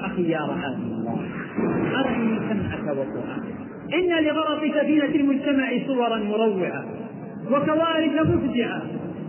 أخي يا رعاك الله. أرني سمعك وقرآنك إن لغرق سفينة المجتمع صورا مروعة وكوارث مفزعة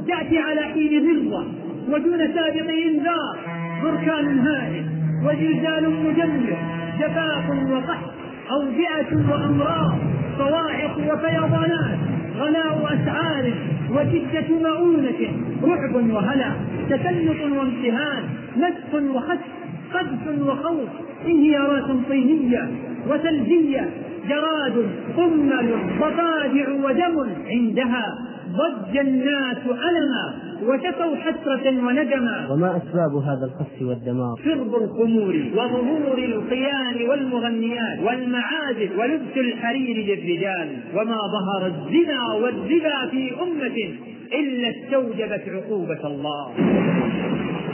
تأتي على حين ذرة ودون سابق إنذار بركان هائل وزلزال مدمر جفاف وقحط أوبئة وأمراض صواعق وفيضانات غلاء أسعار وشدة مؤونة رعب وهلع تسلط وامتهان مسخ وخسف قذف وخوف انهيارات طينية وثلجية جراد قمل ضفادع ودم عندها ضج الناس ألما وشكوا حسرة وندما. وما أسباب هذا القصف والدمار؟ شرب الخمور وظهور القيان والمغنيات والمعازف ولبس الحرير للرجال وما ظهر الزنا والربا في أمة إلا استوجبت عقوبة الله.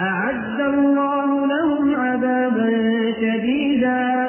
أعد الله لهم عذابا شديدا.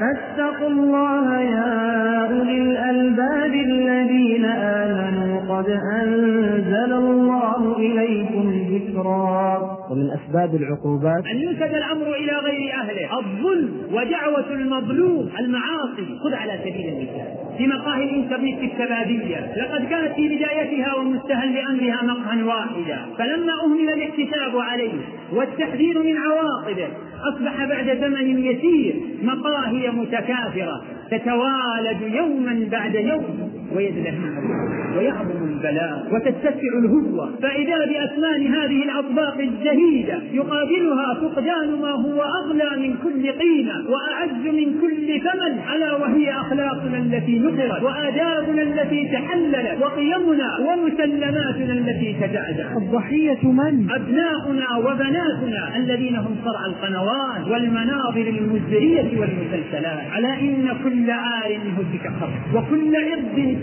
فاتقوا الله يا أولي الألباب الذين آمنوا. قد أنزل الله إليكم ذكرا. ومن أسباب العقوبات أن ينسب الأمر إلى غير أهله. الظلم ودعوة المظلوم المعاصي. خذ على سبيل المثال. في مقاهي الإنترنت الشبابية لقد كانت في بدايتها ومستهل بأمرها مقهى واحدا فلما أهمل الاحتساب عليه والتحذير من عواقبه أصبح بعد زمن يسير مقاهي متكاثرة تتوالد يوما بعد يوم. ويزدحم ويعظم البلاء وتتسع الهجوة. فإذا بأثمان هذه الأطباق الزهيدة يقابلها فقدان ما هو أغلى من كل قيمة وأعز من كل ثمن ألا وهي أخلاقنا التي نقرت وآدابنا التي تحللت وقيمنا ومسلماتنا التي تدعدع الضحية من؟ أبناؤنا وبناتنا الذين هم صرع القنوات والمناظر المزرية والمسلسلات. على إن كل عار هتك خر وكل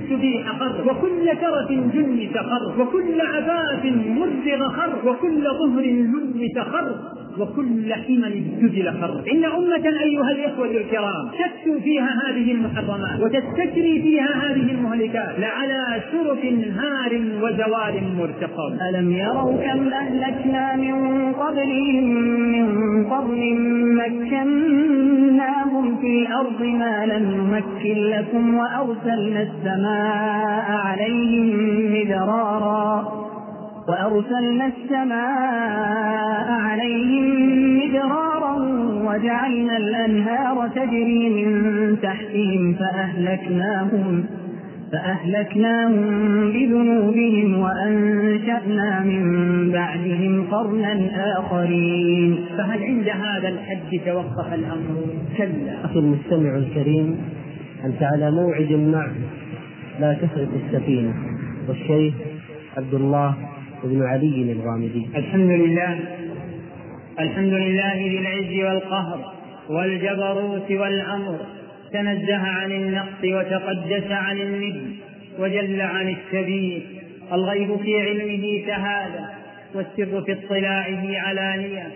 إرض استبيح خر وكل كرة جنس خر وكل عباس مرزغ خر وكل ظهر لنس خر وكل حمل ابتدل خر إن أمة أيها الإخوة الكرام تكسو فيها هذه المحرمات وتستجري فيها هذه المهلكات لعلى شرف هار وزوال مرتقب ألم يروا كم أهلكنا من قبلهم من قرن مكناهم في الأرض ما لم نمكن لكم وأرسلنا السماء عليهم مدرارا. وأرسلنا السماء عليهم مدرارا وجعلنا الأنهار تجري من تحتهم فأهلكناهم فأهلكناهم بذنوبهم وأنشأنا من بعدهم قرنا آخرين. فهل عند هذا الحد توقف الأمر؟ كلا. أخي المستمع الكريم أنت على موعد معه. لا تسرق السفينة. والشيخ عبد الله بن علي الغامدي. الحمد لله الحمد لله ذي العز والقهر والجبروت والأمر. تنزه عن النقص وتقدس عن الند وجل عن السبيل الغيب في علمه شهادة والسر في اطلاعه علانية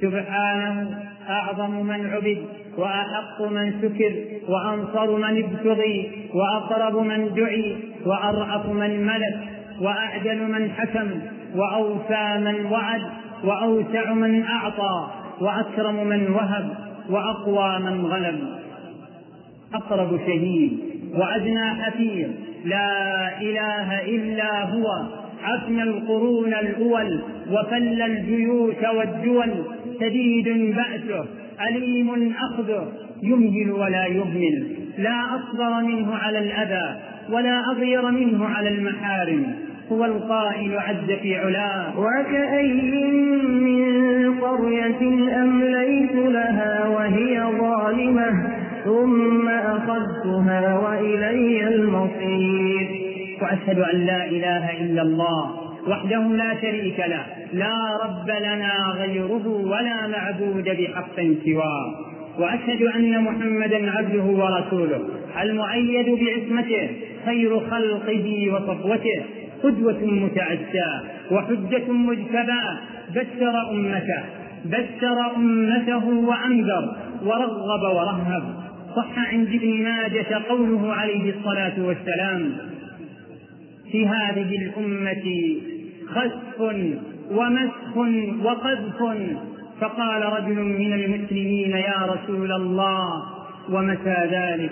سبحانه أعظم من عبد وأحق من سكر وأنصر من ابتغي وأقرب من دعي وأرأف من ملك. وأعدل من حكم وأوفى من وعد وأوسع من أعطى وأكرم من وهب وأقوى من غلب. أقرب شهيد وأدنى حفيظ. لا إله إلا هو عفن القرون الأول وفل الجيوش والدول شديد بأسه أليم أخذه يمهل ولا يهمل. لا أصبر منه على الأذى ولا أغير منه على المحارم. هو القائل عز في علاه. وكأي من قرية أمليت لها وهي ظالمة ثم أخذتها وإلي المصير. وأشهد أن لا إله إلا الله وحده لا شريك له. لا رب لنا غيره ولا معبود بحق سواه. وأشهد أن محمدا عبده ورسوله المؤيد بعصمته خير خلقه وصفوته. قدوة متعسى وحجة مجتبى بشر أمته بشر أمته وأنذر ورغب ورهب. صح عند ابن ماجة قوله عليه الصلاة والسلام في هذه الأمة خسف ومسخ وقذف فقال رجل من المسلمين يا رسول الله ومتى ذلك؟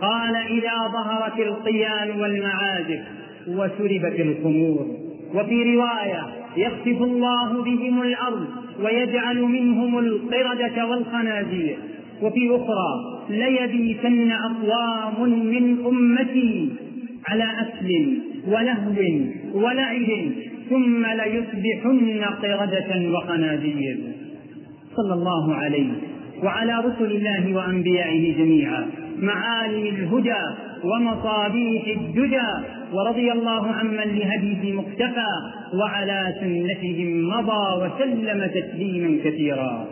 قال إذا ظهرت القيان والمعازف وشربت الخمور. وفي رواية يخسف الله بهم الأرض ويجعل منهم القردة والخنازير. وفي أخرى ليبيتن أقوام من أمتي على أكل ولهو ولعب ثم ليصبحن قردة وخنازير. صلى الله عليه وعلى رسل الله وأنبيائه جميعا. معالم الهدى ومصابيح الدجى ورضي الله عمن لهديه مقتفى وعلى سنتهم مضى وسلم تسليما كثيرا.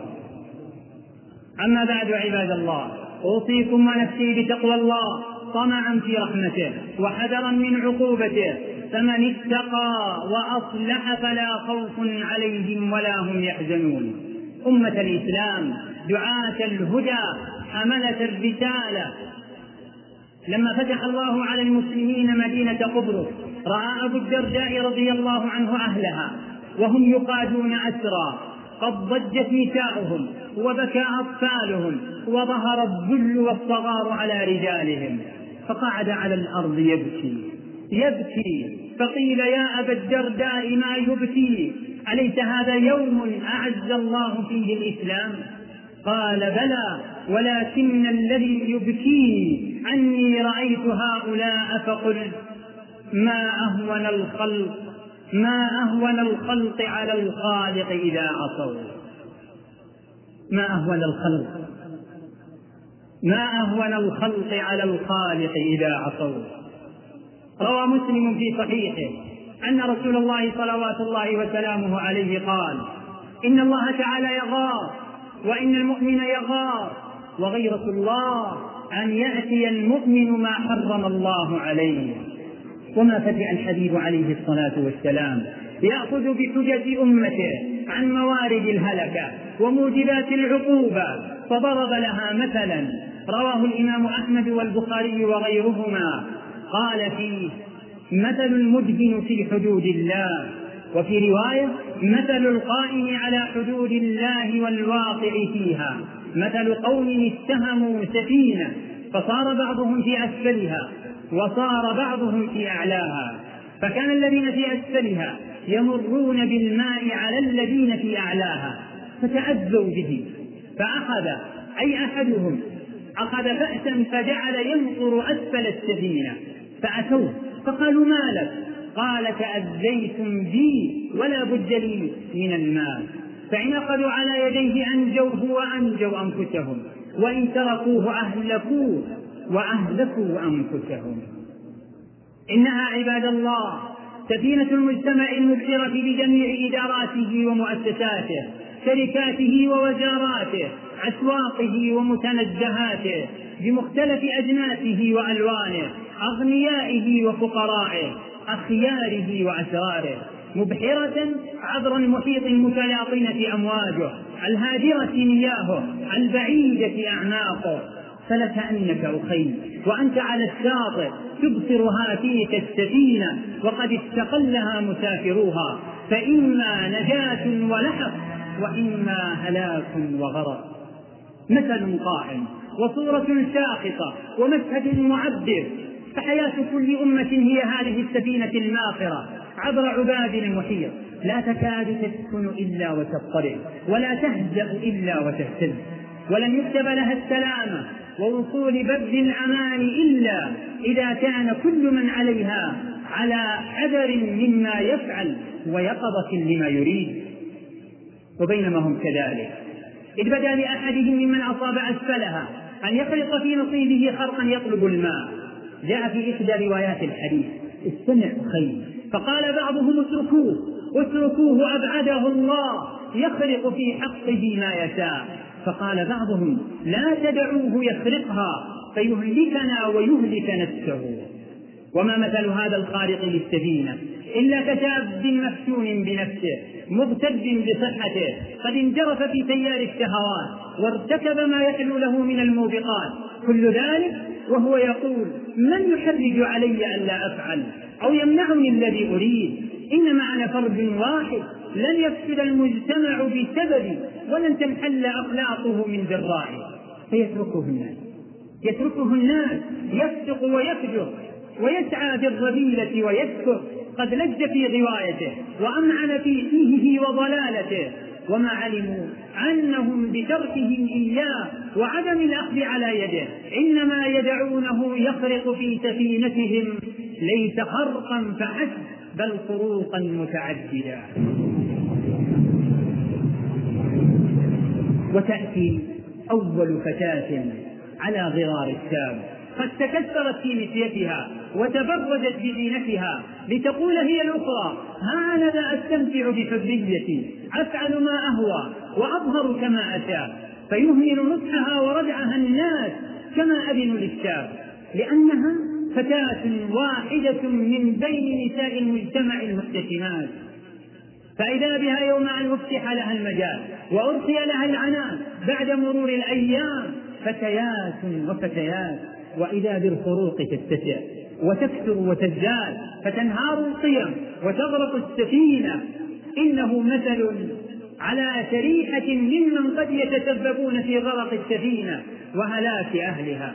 أما بعد عباد الله أوصيكم ونفسي بتقوى الله طمعا في رحمته وحذرا من عقوبته فمن اتقى وأصلح فلا خوف عليهم ولا هم يحزنون. أمة الإسلام دعاة الهدى حملة الرسالة لما فتح الله على المسلمين مدينة قبرص رأى أبو الدرداء رضي الله عنه أهلها وهم يقادون أسرى قد ضجت نساؤهم وبكى أطفالهم وظهر الذل والصغار على رجالهم. فقعد على الأرض يبكي. يبكي. فقيل يا أبا الدرداء ما يبكي؟ أليس هذا يوم أعز الله فيه الإسلام؟ قال بلى. ولكن الذي يبكيني أني رأيت هؤلاء فقلت ما أهون الخلق ما أهون الخلق على الخالق إذا عصوا. ما أهون الخلق ما أهون الخلق على الخالق إذا عصوا. روى مسلم في صحيحه أن رسول الله صلوات الله وسلامه عليه قال إن الله تعالى يغار وإن المؤمن يغار وغيرة الله أن يأتي المؤمن ما حرم الله عليه. وما فتئ الحبيب عليه الصلاة والسلام. يأخذ بحجج أمته عن موارد الهلكة وموجبات العقوبة. فضرب لها مثلا. رواه الإمام أحمد والبخاري وغيرهما. قال فيه مثل المدهن في حدود الله. وفي رواية مثل القائم على حدود الله والواقع فيها. مثل قوم اتهموا سفينة فصار بعضهم في أسفلها وصار بعضهم في أعلاها. فكان الذين في أسفلها يمرون بالماء على الذين في أعلاها فتأذوا به فأخذ أي أحدهم أخذ فأسا فجعل ينقر أسفل السفينة فأتوه فقالوا ما لك؟ قال تأذيتم بي ولا بد لي من المال فإن أخذوا على يديه أنجوه وأنجوا أنفسهم وإن تركوه أهلكوه وأهلكوا أنفسهم. إنها عباد الله سفينة المجتمع المبشرة بجميع إداراته ومؤسساته شركاته ووزاراته أسواقه ومتنزهاته بمختلف أجناسه وألوانه أغنيائه وفقرائه أخياره وأسراره. مبحرة عبر المحيط المتلاطمة أمواجه الهادرة مياهه البعيدة أعناقه. فلكأنك أخي وأنت على الشاطئ تبصر هاتيك السفينة وقد استقلها مسافروها. فإما نجاة ولحق وإما هلاك وغرق. مثل قائم وصورة ساخطة ومشهد معبر. فحياة كل أمة هي هذه السفينة الماخرة. عبر عباد المحيط لا تكاد تسكن إلا وتضطرب ولا تهزأ إلا وتهتز ولن يكتب لها السلامة ووصول بر الأمان إلا إذا كان كل من عليها على حذر مما يفعل ويقظة لما يريد. وبينما هم كذلك. إذ بدا لأحدهم ممن أصاب أسفلها أن يخلق في نصيبه خرقا يطلب الماء. جاء في إحدى روايات الحديث استمع خير. فقال بعضهم اتركوه اتركوه أبعده الله يخرق في حقه ما يشاء. فقال بعضهم لا تدعوه يخرقها فيهلكنا ويهلك نفسه. وما مثل هذا الخارق للسفينة؟ إلا كشاب مفتون بنفسه مغتب بصحته قد انجرف في تيار الشهوات وارتكب ما يحلو له من الموبقات. كل ذلك وهو يقول من يحرج علي ألا أفعل؟ أو يمنعني الذي أريد. إنما أنا فرد واحد. لن يفسد المجتمع بسببي ولن تنحل أخلاقه من ذرائي فيتركه الناس. يتركه الناس. يفسق ويفجر. ويسعى في الرذيلة ويسكر قد لج في غوايته. وأمعن في فيهه وضلالته. وما علموا أنهم بتركهم إياه وعدم الأخذ على يده إنما يدعونه يخرق في سفينتهم ليس خرقا فحسب بل خروقا متعددا. وتأتي أول فتاة على غرار الشام. قد تكسرت في مشيتها وتبرجت بزينتها لتقول هي الأخرى هانذا أستمتع بحريتي أفعل ما أهوى وأظهر كما أشاء. فيهمل نصحها وردعها الناس كما أذن للشاب لأنها فتاة واحدة من بين نساء المجتمع المحتشمات. فإذا بها يوم أن أفتح لها المجال وأرخي لها العنان بعد مرور الأيام فتيات وفتيات. وإذا بالخروق تتسع وتكثر وتزداد فتنهار القيم وتغرق السفينة. إنه مثل على شريحة ممن قد يتسببون في غرق السفينة وهلاك أهلها.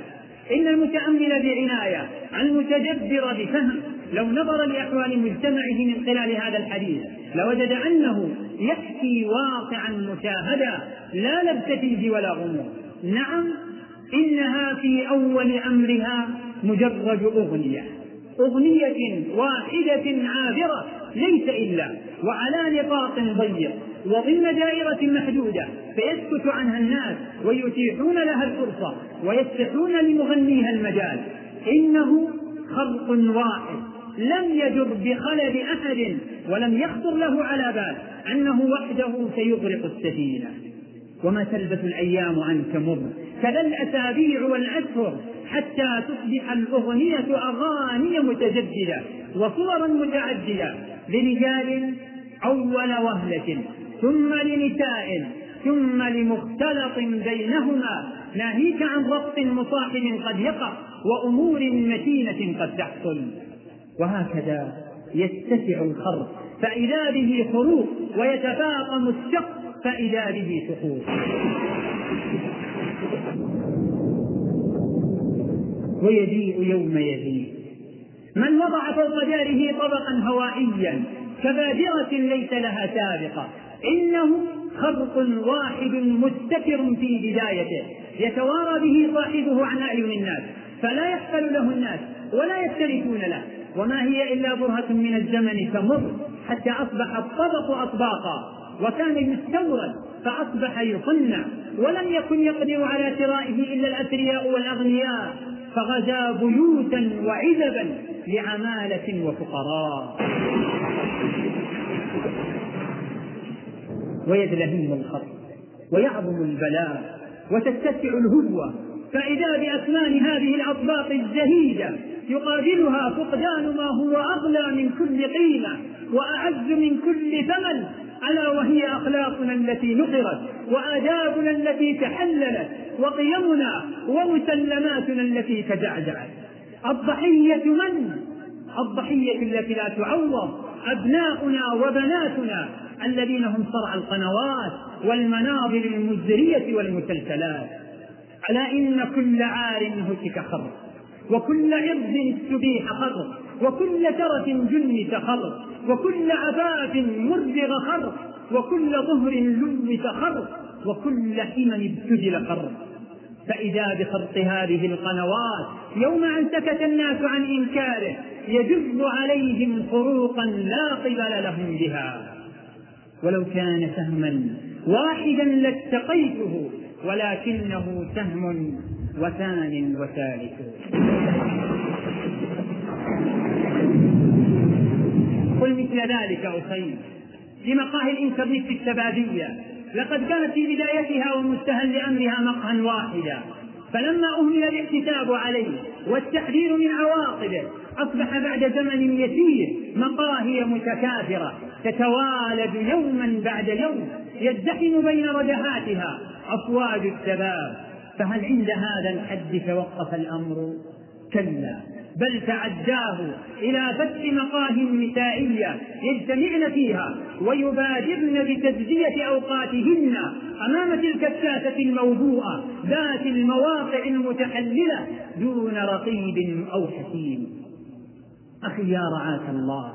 إن المتأمل بعناية المتدبر بفهم لو نظر لأحوال مجتمعه من خلال هذا الحديث لوجد أنه يحكي واقعا مشاهدا لا لبس فيه ولا غموض. نعم إنها في أول أمرها مجرد أغنية. أغنية واحدة عابرة ليس إلا وعلى نطاق ضيق وضمن دائرة محدودة فيسكت عنها الناس ويتيحون لها الفرصة ويفتحون لمغنيها المجال. إنه خلق واحد لم يجر بخلل أحد ولم يخطر له على بال أنه وحده سيغرق السفينة. وما تلبث الأيام عنك مر كذا الأسابيع والأشهر حتى تصبح الأغنية أغاني متجددة وصورا متعددة لرجال أول وهلة ثم لنساء ثم لمختلط بينهما. ناهيك عن ربط مصاحب قد يقع وأمور متينة قد تحصل. وهكذا يتسع الخرق فإذا به خروق ويتفاقم الشق فإذا به سقوط ويجيء يوم يجيء. من وضع فوق داره طبقا هوائيا كبادرة ليس لها سابقة. إنه خرق واحد مستتر في بدايته. يتوارى به صاحبه عن أعين الناس. فلا يحفل له الناس ولا يفترسون له. وما هي إلا برهة من الزمن تمر حتى أصبح الطبق أطباقا. وكان يستورد فأصبح يصنع ولم يكن يقدر على شرائه إلا الأثرياء والأغنياء فغزا بيوتا وعزبا لعمالة وفقراء. ويدلهم الخط ويعظم البلاء وتتسع الهدوة فإذا بأثمان هذه الأطباق الزهيدة يقابلها فقدان ما هو أغلى من كل قيمة وأعز من كل ثمن ألا وهي أخلاقنا التي نقرت وآدابنا التي تحللت وقيمنا ومسلماتنا التي تجعجعت. الضحية من؟ الضحية التي لا تعوض. أبناؤنا وبناتنا الذين هم صرع القنوات والمناظر المزرية والمسلسلات. ألا إن كل عار هتك خرق وكل عرض استبيح خرق وكل ترف جنس خرق وكل عفاف مرزغ خرق وكل ظهر لوث خرق وكل حمم ابتدل خرق فإذا بخرق هذه القنوات يوم أن سكت الناس عن إنكاره يجر عليهم خروقا لا قبل لهم بها. ولو كان سهما واحدا لاتقيته ولكنه سهم وثان وثالث. قل مثل ذلك أخي في مقاهي الإنترنت الشبابية لقد كانت في بدايتها ومستهل أمرها مقهى واحدا. فلما أهمل الاحتساب عليه والتحذير من عواقبه أصبح بعد زمن يسير مقاهي متكاثرة تتوالد يوما بعد يوم يزدحم بين ردهاتها أفواج الشباب. فهل عند هذا الحد توقف الأمر؟ كلا. بل تعداه إلى فتح مقاه نسائية يجتمعن فيها ويبادرن بتجزية أوقاتهن أمام تلك الكاسة الموضوعة ذات المواقع المتحللة دون رقيب أو حكيم. أخي يا رعاك الله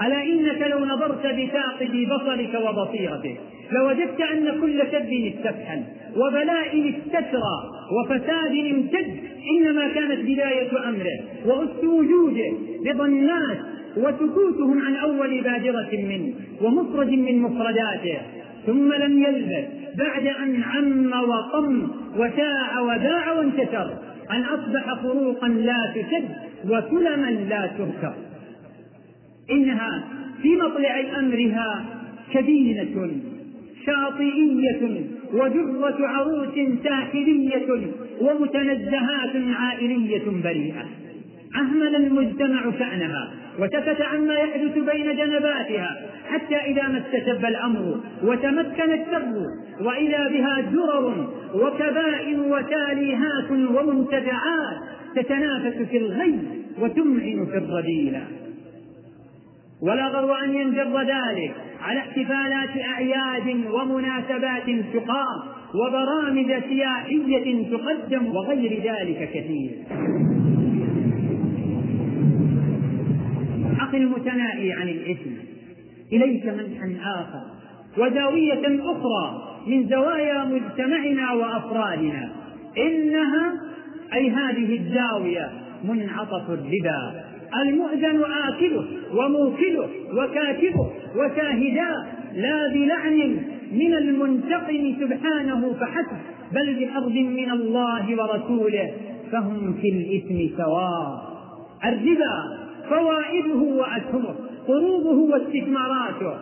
ألا إنك لو نظرت بثاقب بصرك وبصيرتك لوجدت أن كل شب استفحل وبلاء استسرى وفساد امتد إنما كانت بداية أمره وأس وجوده رضا الناس وسكوتهم عن أول بادرة منه ومخرج من مفرداته. ثم لم يلبث بعد أن عم وطم وشاع وداع وانتشر أن أصبح فروقا لا تشد وسلما لا تركب إنها في مطلع أمرها كدينة شاطئية وجرة عروس ساحلية ومتنزهات عائلية بريئة. أهمل المجتمع شأنها وسكت عما يحدث بين جنباتها حتى إذا ما استتب الأمر وتمكن الشر وإذا بها درر وكبائن وتاليهات ومنتزعات تتنافس في الغي وتمعن في الرذيلة. ولا غرو أن ينجر ذلك على احتفالات أعياد ومناسبات تقام وبرامج سياحية تقدم وغير ذلك كثير. أخي المتناهي عن الإثم. إليك منحا آخر وزاوية أخرى من زوايا مجتمعنا وأفرادنا. إنها أي هذه الزاوية منعطف الربا. المؤذن آكله وموكله وكاتبه وشاهداه لا بلعن من المنتقم سبحانه فحسب بل بحرب من الله ورسوله فهم في الإثم سواء. الربا فوائده وأسهمه قروضه واستثماراته.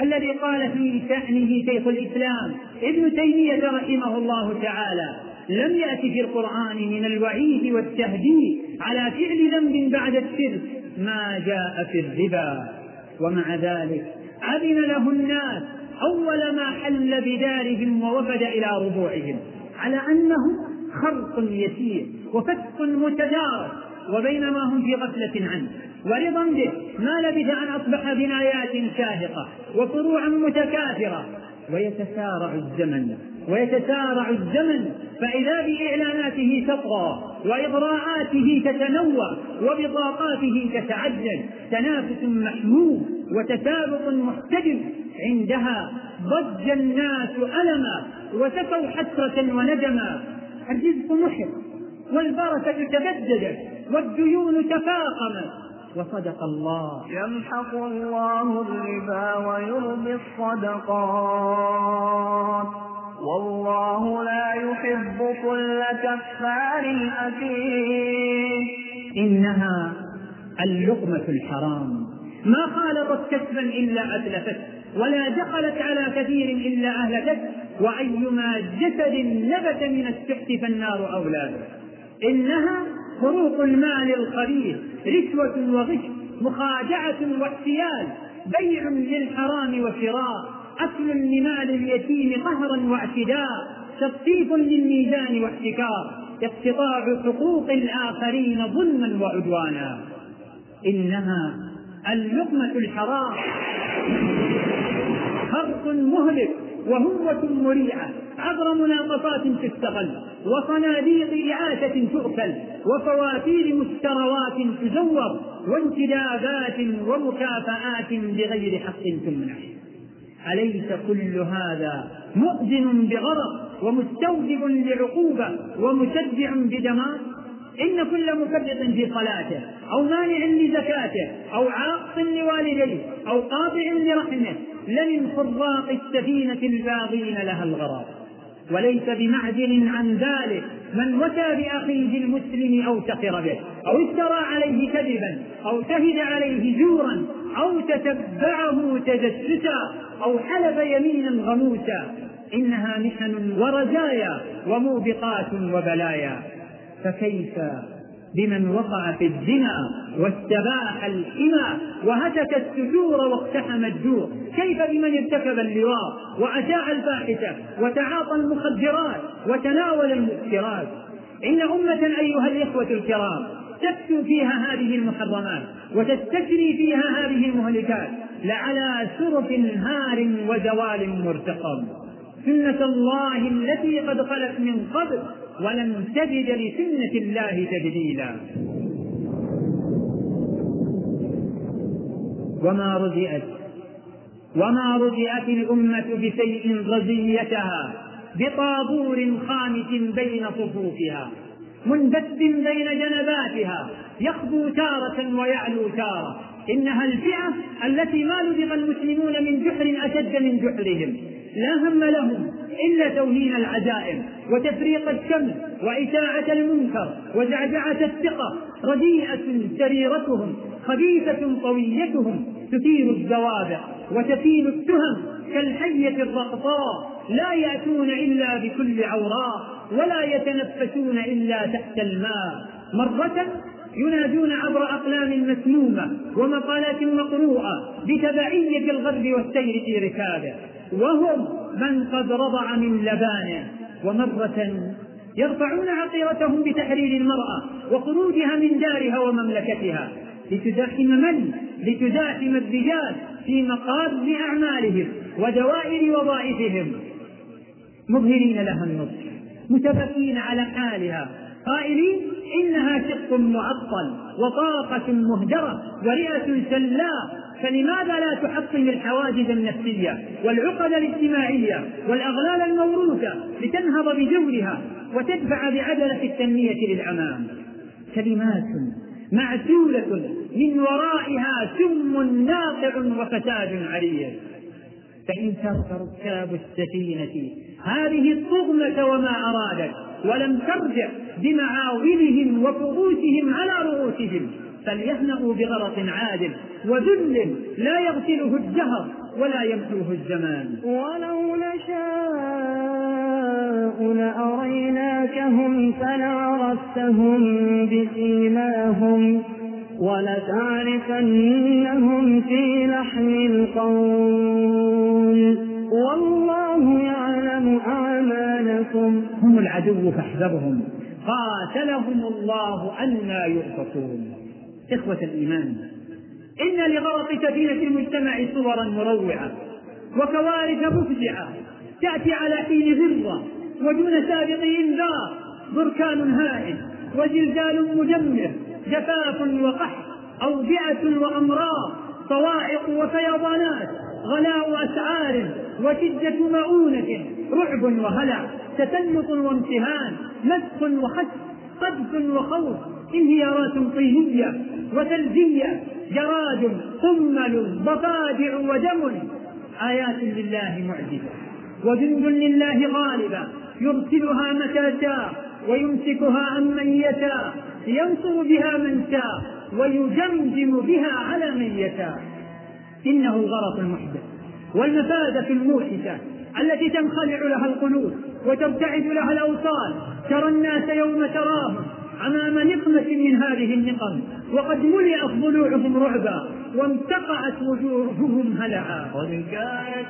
الذي قال في شأنه شيخ الإسلام ابن تيمية رحمه الله تعالى لم يأتي في القرآن من الوعيد والتهديد على فعل ذنب بعد الشرك. ما جاء في الربا ومع ذلك أذن له الناس أول ما حل بدارهم ووفد إلى ربوعهم على أنه خرق يسير وفتح متدارك وبينما هم في غفلة عنه. ورضا به ما لبث أن أصبح بنايات شاهقة وفروعا متكاثرة. ويتسارع الزمن ويتسارع الزمن فإذا بإعلاناته تطغى وإغراءاته تتنوع وبطاقاته تتعدد تنافس محمود وتسابق محتدم عندها ضج الناس ألما وسكوا حسرة وندما. الرزق محق والبركة تبددت والديون تفاقمت وصدق الله. يمحق الله الربا ويربي الصدقات. والله لا يحب كل كفار أثيم. إنها اللقمة الحرام. ما خالطت كسبا إلا أتلفت ولا دخلت على كثير إلا أهلكت وأيما جسد نبت من السحت فالنار أولى إنها فروق المال الخبيث رشوة وغش مخادعة واحتيال بيع للحرام وشراء. أكل لمال اليتيم قهرا واعتداء تطفيف للميزان واحتكار اقتطاع حقوق الآخرين ظلما وعدوانا. إنها اللقمة الحرام. خرق مهلك وهوة مريعة عبر مناقصات تستغل وصناديق إعاشة تؤكل وفواتير مشتروات تزور وانتدابات ومكافآت بغير حق تمنع. أليس كل هذا مؤذن بغرض ومستوجب لعقوبة ومشجع بدمار إن كل مفرط في صلاته أو مانع لزكاته أو عاق لوالديه أو قاطع لرحمه لمن خراق السفينة الباغين لها الغرار وليس بمعدل عن ذلك من وتى بأخيه المسلم أو سخر به؟ أو افترى عليه كذبا؟ أو شهد عليه زورا أو تتبعه تجسسا؟ أو حلف يمينا غموسا؟ إنها محن ورزايا وموبقات وبلايا. فكيف بمن وقع في الزنا واستباح الحمى وهتك السجور واقتحم الجوع. كيف بمن ارتكب اللواء وأشاع الفاحشة وتعاطى المخدرات وتناول المسكرات إن أمة أيها الإخوة الكرام تكسو فيها هذه المحرمات وتستشري فيها هذه المهلكات لعلى سرف هار وزوال مرتقب سنة الله التي قد خلت من قبل ولن تجد لسنة الله تبديلا وما رزئت وما رزئت الأمة بشيء رزيتها بطابور خامس بين صفوفها منبت بين جنباتها يخبو تارة ويعلو تارة. إنها الفئة التي ما لدغ المسلمون من جحر أشد من جحرهم. لا هم لهم إلا توهين العزائم وتفريق الشمس وإشاعة المنكر وزعزعة الثقة. رديئة سريرتهم خبيثة طويتهم تثير الزوابع وتثير التهم كالحية الرقطاء لا يأتون إلا بكل عوراء ولا يتنفسون إلا تحت الماء. مرة ينادون عبر أقلام مسمومة ومقالات مقروءة بتبعية الغرب والسير في ركابه. وهم من قد رضع من لبانه ومرة يرفعون عقيرتهم بتحرير المرأة وخروجها من دارها ومملكتها لتزاحم من؟ لتزاحم الرجال في مقاصد أعمالهم ودوائر وظائفهم مظهرين لها النصح متبكين على حالها قائلين إنها شق معطل وطاقة مهدرة ورئة سلاء فلماذا لا تحطم الحواجز النفسية والعقد الاجتماعية والأغلال الموروثة لتنهض بجورها وتدفع بعجلة التنمية للأمام كلمات معسولة من ورائها سم ناقع وفساد عريض. فإن ترك ركاب السفينة هذه الطغمة وما أرادت ولم ترجع بمعاولهم وفؤوسهم على رؤوسهم فليهنأوا بغرق عادل وذل لا يغسله الدهر ولا يمحوه الزمان. ولو نشاء لأريناكهم فلعرفتهم بسيماهم ولتعرفنهم في لحن القول. والله يعلم أعمالكم هم العدو فاحذرهم. قاتلهم الله أنا يؤفكون. إخوة الإيمان إن لغرق سفينة المجتمع صورا مروعة وكوارث مفزعة تأتي على حين غرة ودون سابق إنذار بركان هائل وزلزال مدمر جفاف وقحط أوبئة وأمراض صواعق وفيضانات غلاء أسعار وشدة مؤونة رعب وهلع تسلط وامتهان مسخ وخسف قذف وخوف انهيارات طينية وثلجية جراد قمل ضفادع ودم. آيات لله معجزة وجند لله غالبة يرسلها متى شاء ويمسكها عمن يشاء ينصر بها من شاء ويجمجم بها على من يشاء. إنه الغرق المحدث والمفادة الموحشة التي تنخلع لها القلوب وترتعد لها الأوصال. ترى الناس يوم تراهم أمام نقمة من هذه النقم وقد ملئت ضلوعهم رعبا وامتقعت وجوههم هلعا. قد كانت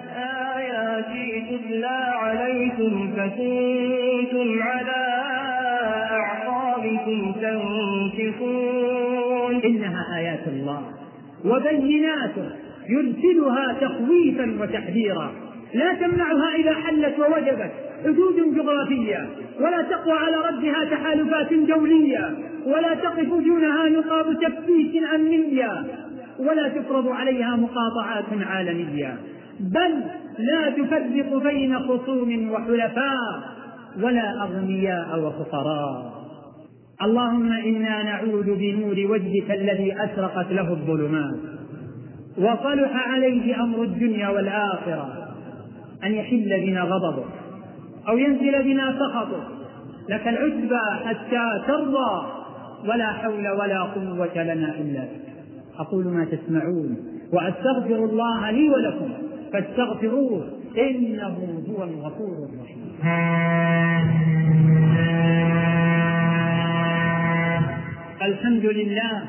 آياتي تتلى عليكم فكنتم على أعقابكم تنكفون. إنها آيات الله وبينات يرسلها تخويفا وتحذيرا. لا تمنعها إذا حلت ووجبت. حدود جغرافية. ولا تقوى على ردها تحالفات دولية. ولا تقف دونها نقاب تفتيش أمنية. ولا تفرض عليها مقاطعات عالمية. بل لا تفرق بين خصوم وحلفاء. ولا أغنياء وفقراء. اللهم إنا نعوذ بنور وجهك الذي أشرقت له الظلمات. وصلح عليه أمر الدنيا والآخرة أن يحل بنا غضبك أو ينزل بنا سخطك لك العتبى حتى ترضى ولا حول ولا قوة لنا إلا بك. أقول ما تسمعون وأستغفر الله لي ولكم فاستغفروه إنه هو الغفور الرحيم. الحمد لله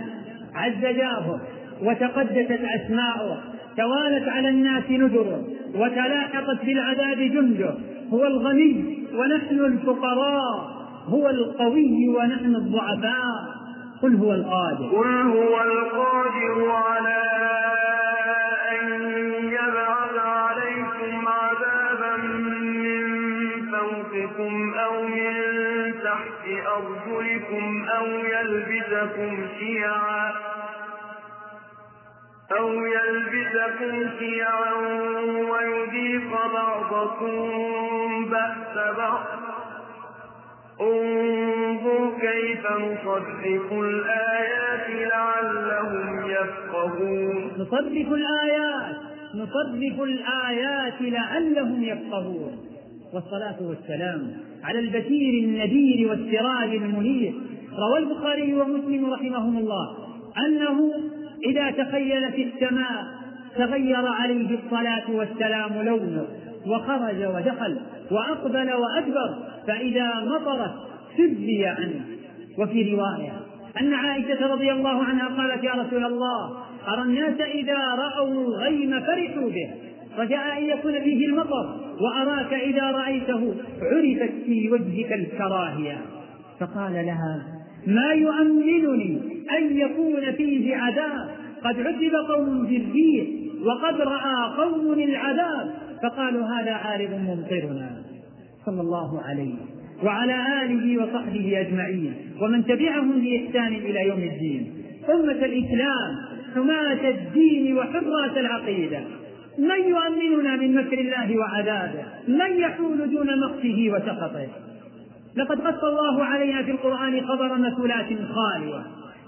عز جاره وتقدست أسماؤه توالت على الناس نذره وتلاحقت بالعذاب جنده. هو الغني ونحن الفقراء هو القوي ونحن الضعفاء. قل هو القادر. قل هو القادر على أن يبعث عليكم عذابا من فوقكم أو من تحت أرجلكم أو يلبسكم شيعا. أو يلبسكم شيعا ويذيق بعضكم بأس بعض. انظر كيف نصرف الآيات لعلهم يفقهون. نصرف الآيات نصرف الآيات لعلهم يفقهون. والصلاة والسلام على البشير النذير والسراج المنير. روى البخاري ومسلم رحمهم الله أنه إذا تخيل في السماء تغير عليه الصلاة والسلام لونه وخرج ودخل وأقبل وأدبر فإذا مطرت سري عنه. وفي رواية أن عائشة رضي الله عنها قالت يا رسول الله أرى الناس إذا رأوا الغيم فرحوا به رجاء أن يكون فيه المطر وأراك إذا رأيته عرفت في وجهك الكراهية. فقال لها ما يؤمنني أن يكون فيه عذاب. قد عذب قوم بالريح وقد رأى قوم العذاب. فقالوا هذا عارض ممطرنا. صلى الله عليه وعلى آله وصحبه أجمعين. ومن تبعهم بإحسان إلى يوم الدين. أمة الإسلام حماة الدين وحراس العقيدة. من يؤمننا من مكر الله وعذابه؟ من يحول دون مقته وسخطه؟ لقد قص الله علينا في القرآن خبر مسؤولات خالية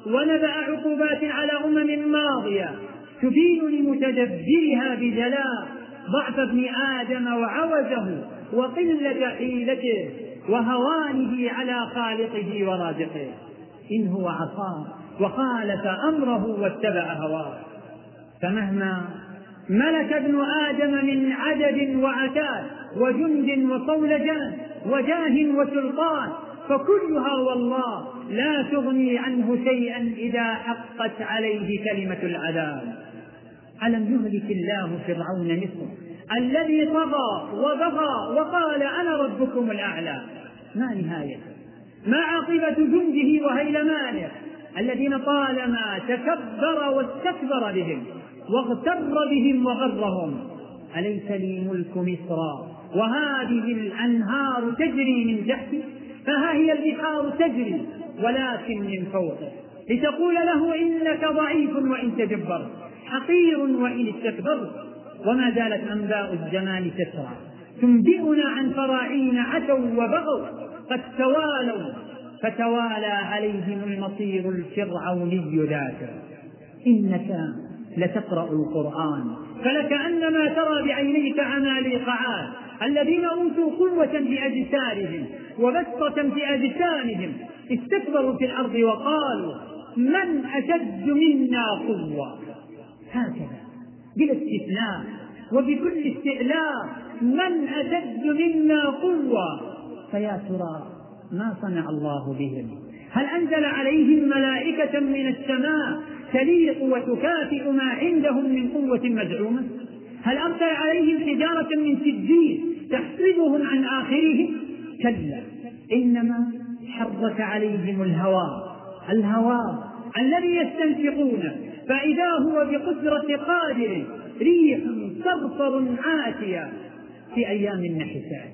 ونبأ عقوبات على أمم ماضية تبين لمتدبرها بجلاء ضعف ابن آدم وعوزه وقلة حيلته وهوانه على خالقه ورازقه. إن هو عصاه وخالف أمره واتبع هواه. فمهما ملك ابن آدم من عدد وعتاد وجند وصولجان وجاه وسلطان فكلها والله لا تغني عنه شيئا إذا حقت عليه كلمة العذاب. ألم يهلك الله فرعون مصر؟ الذي طغى وبغى وقال أنا ربكم الأعلى. ما نهاية؟ ما عاقبة جنده وهيلمانه؟ الذين طالما تكبر واستكبر بهم واغتر بهم وغرهم. أليس لي ملك مصر؟ وهذه الأنهار تجري من تحتي فها هي البحار تجري ولكن من فوقه لتقول له إنك ضعيف وإن تجبرت حقير وإن استكبرت وما زالت أنباء الزمان تسرع تنبئنا عن فراعين عتوا وبغوا قد توالوا فتوالى عليهم المصير الفرعوني ذاك. إنك لتقرأ القرآن. فلكأنما ترى بعينيك عماليق عاد الذين أوتوا قوة بأجسادهم وبسطة في أجسامهم استكبروا في الأرض وقالوا من أشد منا قوة؟ هكذا بلا استثناء وبكل استئلاء من أشد منا قوة؟ فيا ترى ما صنع الله بهم؟ هل أنزل عليهم ملائكة من السماء تليق وتكافئ ما عندهم من قوة مزعومة هل أرسل عليهم حجارة من سجيل تحسبهم عن آخرهم؟ كلا إنما حرك عليهم الهوى الهوى الذي يستنفقونه فإذا هو بقدرة قادر ريح صرصر عاتية في أيام النحسات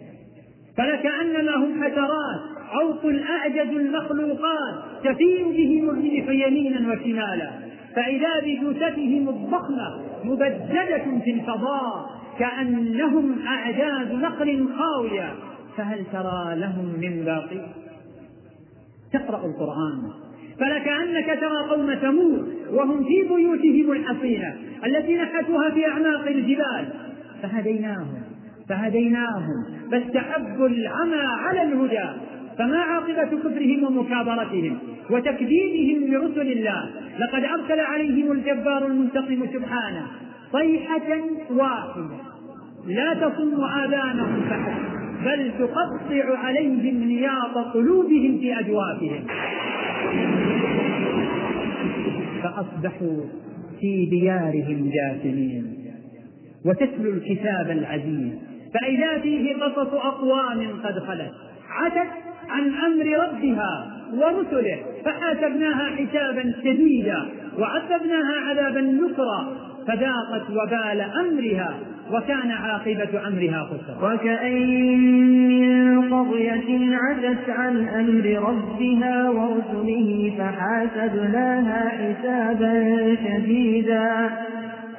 فلكأنما هم حشرات أو قل أعجز المخلوقات تفيء بهم الريح يمينا وشمالا. فإذا بجثتهم الضخمة مبددة في الفضاء كأنهم أعجاز نقل خاوية فهل ترى لهم من باقي؟ تقرأ القرآن. فلكأنك ترى قوم ثمود وهم في بيوتهم الحصينة التي نحتوها في أعماق الجبال. فهديناهم فهديناهم فاستحبوا العمى على الهدى فما عاقبة كفرهم ومكابرتهم؟ وتكذيبهم لرسل الله. لقد أرسل عليهم الجبار المنتقم سبحانه صيحة واحدة. لا تصم آذانهم فحسب بل تقطع عليهم نياط قلوبهم في أجوافهم. فأصبحوا في ديارهم جاثمين وتتلو الكتاب العزيز. فإذا فيه قصص أقوام قد خلت عتت عن أمر ربها ورسله فحاسبناها حسابا شديدا وعذبناها عذابا نكرا فذاقت وبال أمرها وكان عاقبة أمرها خسرا. وكأين من قرية عتت عن أمر ربها ورسله فحاسبناها حسابا شديدا.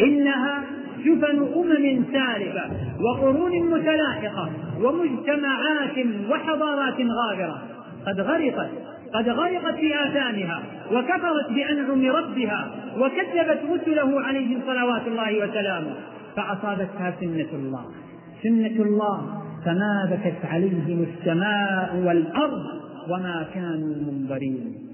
إنها جفن أمم سالفة وقرون متلاحقة ومجتمعات وحضارات غابرة. قد غرقت قد غرقت في آثامها وكفرت بأنعم ربها وكذبت رسله عليهم صلوات الله وسلامه. فأصابتها سنة الله. سنة الله فما بكت عليهم السماء والأرض وما كانوا منظرين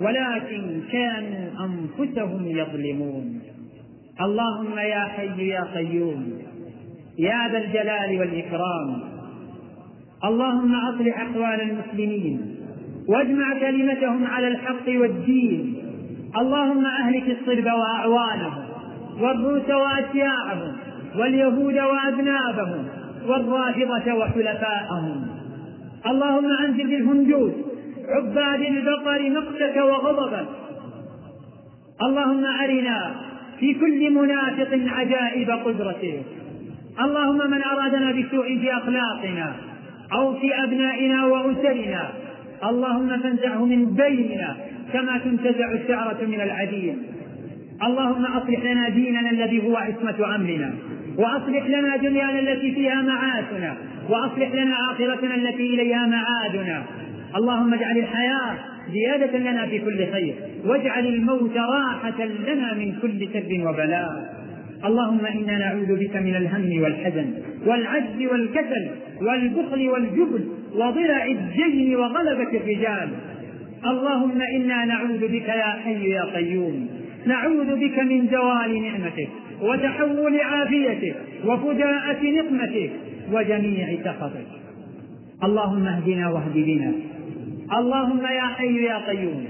ولكن كانوا أنفسهم يظلمون. اللهم يا حي يا قيوم يا ذا الجلال والإكرام. اللهم أصلح أحوال المسلمين واجمع كلمتهم على الحق والدين. اللهم أهلك الصلب وأعوانهم والروس وأشياعهم واليهود وأذنابهم والرافضة وحلفاءهم. اللهم أنزل بالهندوس عباد البقر مقتك وغضبك. اللهم أرنا في كل منافق عجائب قدرتك اللهم من أرادنا بسوء في أخلاقنا أو في أبنائنا وأسرنا. اللهم فانزعه من بيننا كما تنتزع الشعرة من العديم. اللهم أصلح لنا ديننا الذي هو عصمة أمرنا. وأصلح لنا دنيانا التي فيها معاشنا. وأصلح لنا آخرتنا التي إليها معادنا. اللهم اجعل الحياة زيادة لنا في كل خير واجعل الموت راحة لنا من كل شر وبلاء. اللهم إنا نعوذ بك من الهم والحزن والعجز والكسل والبخل والجبن وضلع الدين وغلبة الرجال. اللهم إنا نعوذ بك يا حي يا قيوم. نعوذ بك من زوال نعمتك وتحول عافيتك وفجاءة نقمتك وجميع سخطك. اللهم اهدنا واهد بنا اللهم يا حي يا قيوم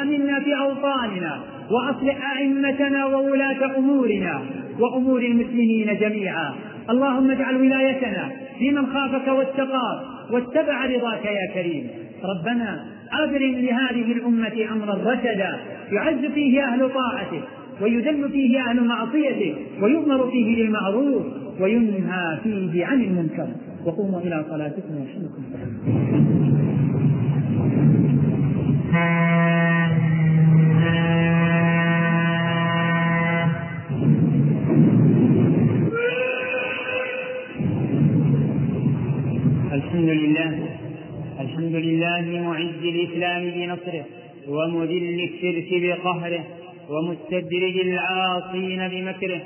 آمنا في أوطاننا وأصلح أئمتنا وولاة أمورنا وأمور المسلمين جميعا. اللهم اجعل ولايتنا في من خافك واتقاك واتبع رضاك يا كريم. ربنا أبرم لهذه الأمة أمرا رشدا يعز فيه أهل طاعتك ويذل فيه أهل معصيته ويؤمر فيه بالمعروف وينهى فيه عن المنكر. وقوموا إلى صلاتكم وحمكم الحمد لله. الحمد لله معز الإسلام بنصره ومذل الشرك بقهره ومستدرج العاصين بمكره.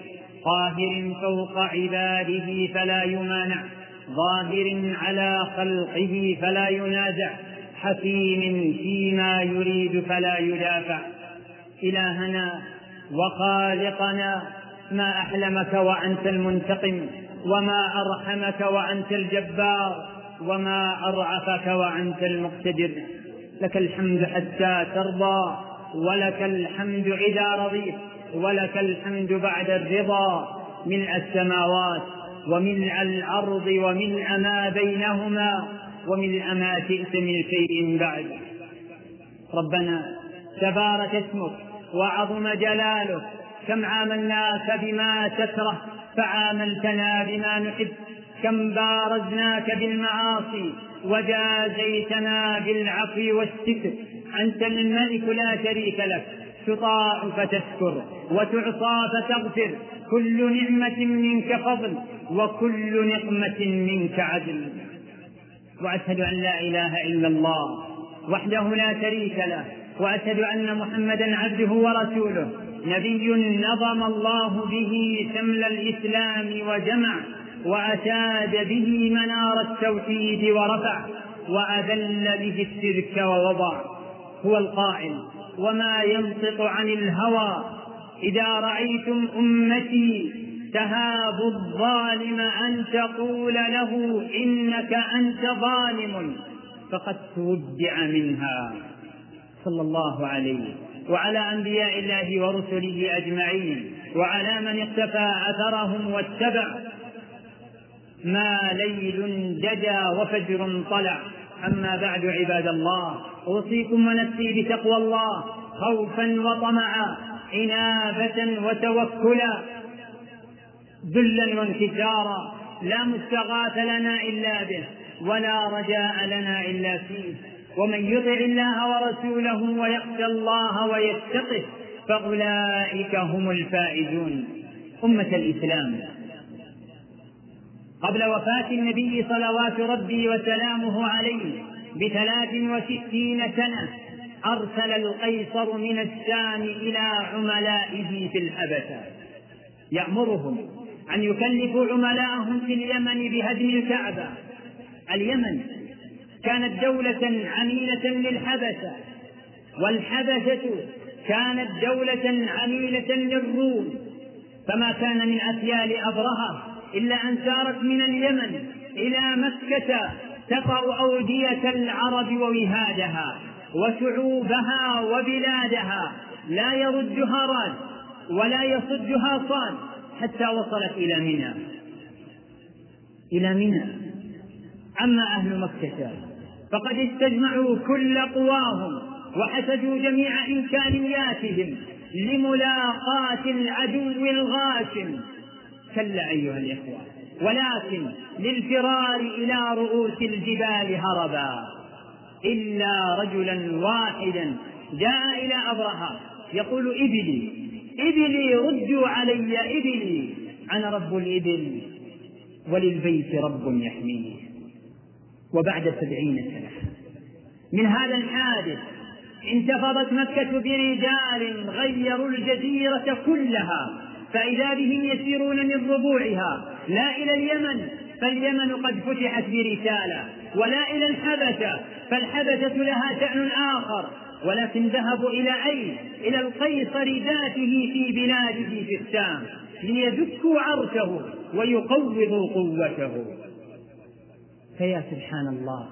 قاهر فوق عباده فلا يمانع ظاهر على خلقه فلا ينازع. حكيم فيما يريد فلا يدافع. إلهنا وخالقنا ما أحلمك وأنت المنتقم وما أرحمك وأنت الجبار وما أرعفك وأنت المقتدر. لك الحمد حتى ترضى ولك الحمد إذا رضيت ولك الحمد بعد الرضا. ملء السماوات وملء الأرض وملء ما بينهما. وملء ما شئت من شيء بعد. ربنا تبارك اسمك وعظم جلالك. كم عاملناك بما تكره فعاملتنا بما نحب. كم بارزناك بالمعاصي وجازيتنا بالعفو والستر. أنت الملك لا شريك لك. تطاع فتشكر وتعصى فتغفر. كل نعمة منك فضل وكل نقمة منك عدل. وأشهد أن لا إله إلا الله وحده لا شريك له وأشهد أن محمدا عبده ورسوله نبي نظم الله به شمل الإسلام وجمع وأشاد به منار التوحيد ورفع وأذل به الشرك ووضع هو القائل وما ينطق عن الهوى إذا رأيتم أمتي تهاب الظالم أن تقول له إنك أنت ظالم فقد تودع منها. صلى الله عليه وعلى أنبياء الله ورسله أجمعين. وعلى من اقتفى أثرهم واتبع. ما ليل دجا وفجر طلع. أما بعد عباد الله أوصيكم ونفسي بتقوى الله. خوفا وطمعا. إنابة وتوكلا. ذلا وانكسارا لا مستغاث لنا إلا به ولا رجاء لنا إلا فيه. ومن يطع الله ورسوله ويخشى الله ويتقه فأولئك هم الفائزون. أمة الإسلام. قبل وفاة النبي صلوات ربي وسلامه عليه بثلاث وستين سنة أرسل القيصر من الشام إلى عملائه في الحبشة. يأمرهم أن يكلفوا عملاءهم في اليمن بهدم الكعبة. اليمن كانت دولة عميلة للحبشة والحبشة كانت دولة عميلة للروم. فما كان من أثيال أبرهة إلا أن سارت من اليمن إلى مكة تقع أودية العرب ووهادها وشعوبها وبلادها. لا يردها راد ولا يصدها صاد. حتى وصلت إلى منى. إلى منى. أما أهل مكة فقد استجمعوا كل قواهم وحشدوا جميع إمكانياتهم لملاقاة العدو الغاشم. كلا أيها الإخوة ولكن للفرار إلى رؤوس الجبال هربا. إلا رجلا واحدا جاء إلى أبرهة يقول إبلي إبلي ردوا علي إبلي أنا رب الإبل وللبيت رب يحميه. وبعد سبعين سنة. من هذا الحادث انتفضت مكة برجال غيروا الجزيرة كلها فإذا بهم يسيرون من ربوعها لا إلى اليمن فاليمن قد فتحت برسالة ولا إلى الحبشة فالحبشة لها شأن آخر. ولكن ذهبوا إلى أين؟ إلى القيصر ذاته في بلاده في الشام ليدكوا عرشه ويقوضوا قوته فيا سبحان الله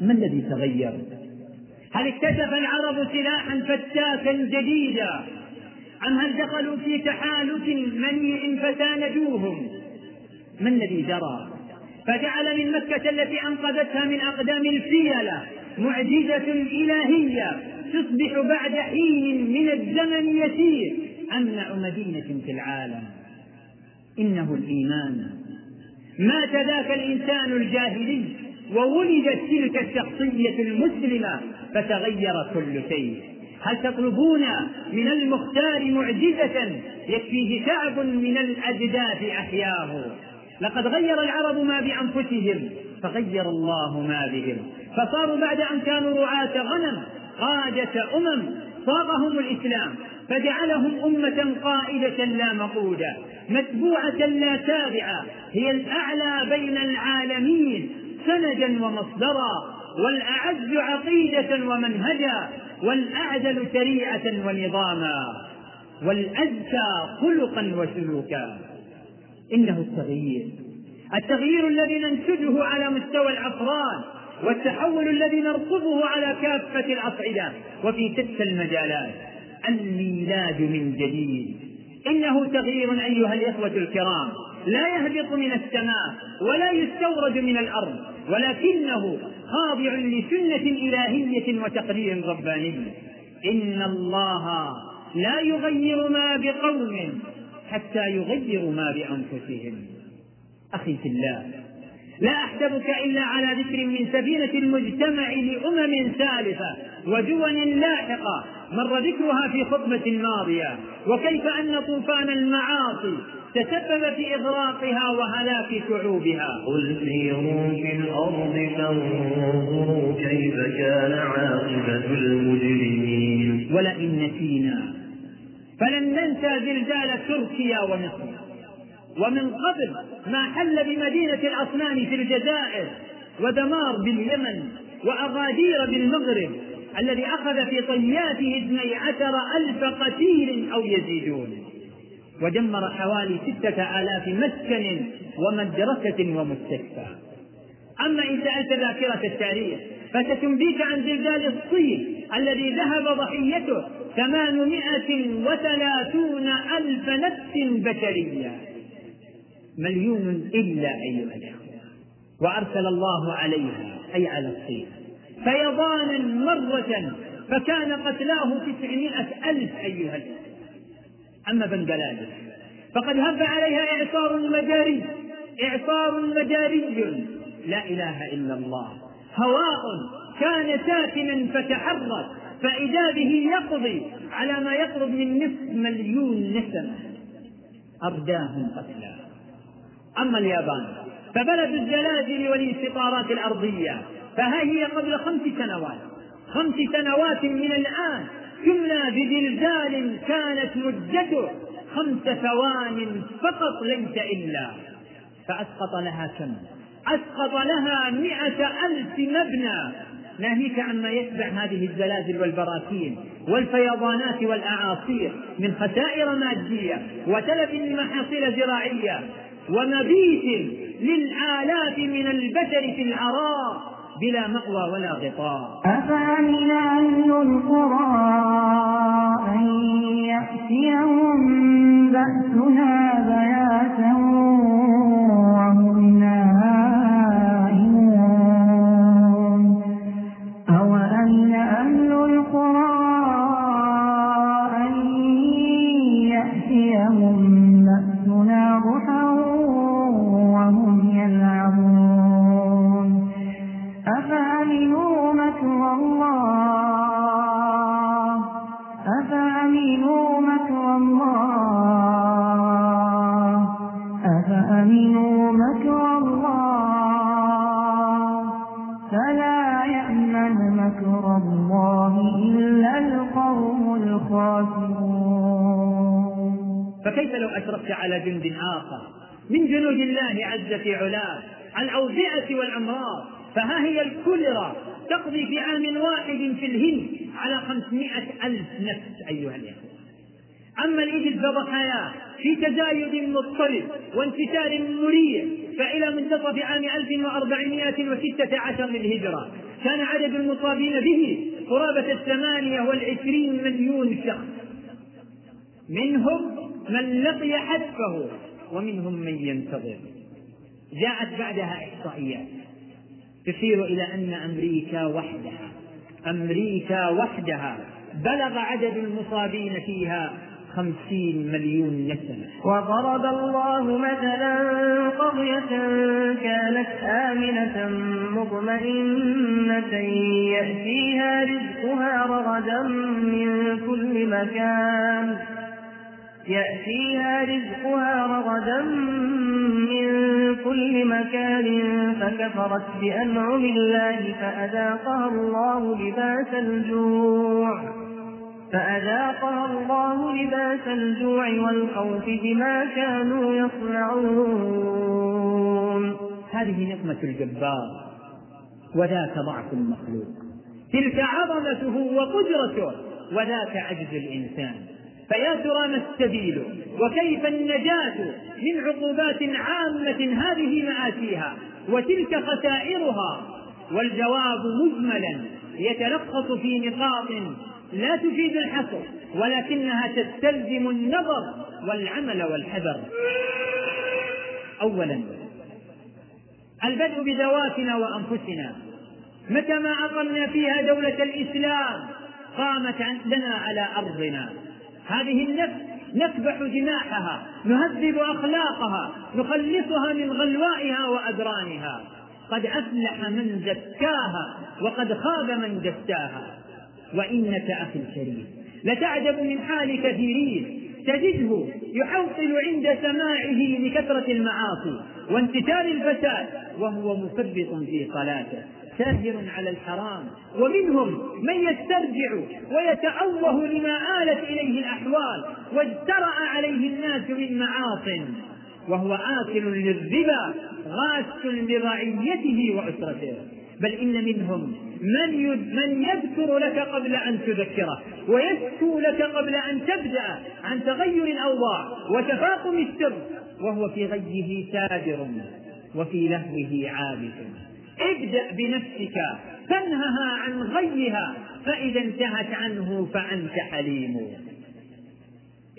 ما الذي تغير؟ هل اكتشف العرب سلاحا فتاكا جديدا أم هل دخلوا في تحالف منيع فساندوهم ما الذي جرى فجعل من مكة التي أنقذتها من أقدام الفيلة معجزة إلهية تصبح بعد حين من الزمن يسير. أمنع مدينة في العالم. إنه الإيمان. مات ذاك الإنسان الجاهلي وولدت تلك الشخصية المسلمة فتغير كل شيء. هل تطلبون من المختار معجزة؟ يكفيه شعب من الأجداث أحياه. لقد غير العرب ما بأنفسهم. فغير الله ما بهم. فصاروا بعد أن كانوا رعاة غنم قادة أمم صاغهم الإسلام فجعلهم أمة قائدة لا مقودة متبوعة لا تابعة هي الأعلى بين العالمين سندا ومصدرا والأعز عقيدة ومنهجا والأعدل شريعة ونظاما والأزكى خلقا وسلوكا. إنه التغيير التغيير الذي ننشده على مستوى الأفراد والتحول الذي نرصده على كافة الأصعدة وفي شتى المجالات. الميلاد من جديد. إنه تغيير أيها الإخوة الكرام. لا يهبط من السماء ولا يستورد من الأرض ولكنه خاضع لسنة إلهية وتقدير رباني. إن الله لا يغير ما بقوم حتى يغيروا ما بأنفسهم. أخي في الله. لا أحسبك إلا على ذكر من سفينة المجتمع لأمم سالفة ودول لاحقة مر ذكرها في خطبة ماضية. وكيف أن طوفان المعاصي تسبب في إغراقها وهلاك شعوبها. قل سيروا في الأرض فانظروا كيف كان عاقبة المجرمين. ولئن نسينا فلن ننسى زلزال تركيا ومصر. ومن قبل ما حل بمدينة الأصنام في الجزائر ودمار باليمن وأغادير بالمغرب الذي أخذ في طياته اثني عشر ألف قتيل أو يزيدون. ودمر حوالي ستة آلاف مسكن ومدرسة ومستشفى. أما إن سألت ذاكرة التاريخ فستنبيك عن زلزال الصين الذي ذهب ضحيته ثمانمائة وثلاثون ألف نفس بشرية. مليون إلا أيها الأخوة. وأرسل الله عليها أي على الصين. فيضانا مرة فكان قتلاه تسعمائة ألف أيها الأخوة. أما بنغلاديش. فقد هب عليها إعصار مجاري إعصار مجاري. لا إله إلا الله. هواء كان ساكنا فتحرك فإذا به يقضي على ما يقرب من نصف مليون نسمة. أرداهم قتلا أما اليابان فبلد الزلازل والانفطارات الأرضية فها هي قبل خمس سنوات. خمس سنوات من الآن تمنى بزلزال كانت مدته خمس ثوان فقط ليس إلا. فأسقط لها كم؟ أسقط لها مئة ألف مبنى. ناهيك عما يتبع هذه الزلازل والبراكين والفيضانات والأعاصير من خسائر مادية وتلف لمحاصيل زراعية. ومبيت للآلاف من البشر في العراء بلا مأوى ولا غطاء. أفأمن أهل القرى أن يأتيهم بأسنا بياتا وهم نائمون يأتيهم بأسنا ضحى أشرفت على جند آخر. من جنود الله عز في علاه الأوبئة والأمراض. فها هي الكوليرا تقضي في عام واحد في الهند على خمسمائة ألف نفس أيها الإخوة. أما الإجل فضحاياه في تزايد مضطرب وانتشار مريع فإلى منتصف عام 1416 للهجرة. كان عدد المصابين به قرابة الثمانية والعشرين مليون شخص. منهم من لقي حتفه ومنهم من ينتظر. جاءت بعدها إحصائيات تشير إلى أن أمريكا وحدها أمريكا وحدها بلغ عدد المصابين فيها خمسين مليون نسمة. وضرب الله مثلا قرية كانت آمنة مطمئنة يأتيها رزقها رغدا من كل مكان. يأتيها رزقها رغدا من كل مكان فكفرت بأنعم الله فأذاقها الله لباس الجوع فأذاقها الله لباس الجوع والخوف بما كانوا يصنعون. هذه نقمة الجبار وذاك ضعف المخلوق. تلك عظمته وقدرته وذاك عجز الإنسان. فيا ترى ما السبيل وكيف النجاة من عقوبات عامة هذه مآسيها وتلك خسائرها. والجواب مجملا يتلخص في نقاط لا تفيد الحصر ولكنها تستلزم النظر والعمل والحذر. اولا البدء بذواتنا وأنفسنا. متى ما أقمنا فيها دولة الإسلام قامت لنا على أرضنا. هذه النفس نكبح جناحها نهذب أخلاقها نخلصها من غلوائها وادرانها قد أفلح من زكاها وقد خاب من دساها وإنك أخي الكريم. لتعجب من حال كثيرين تجده يحوطل عند سماعه لكثرة المعاصي وانتشار الفساد وهو مفرط في صلاته. ساهر على الحرام ومنهم من يسترجع ويتأوه لما آلت إليه الأحوال واجترأ عليه الناس من معاص وهو آكل للربا غاس لرعيته وأسرته بل إن منهم من من يذكر لك قبل أن تذكره ويشكو لك قبل أن تبدأ عن تغير الأوضاع وتفاقم السر وهو في غيه سابر وفي لهوه عابث ابدأ بنفسك فانهها عن غيها فإذا انتهت عنه فأنت حليم.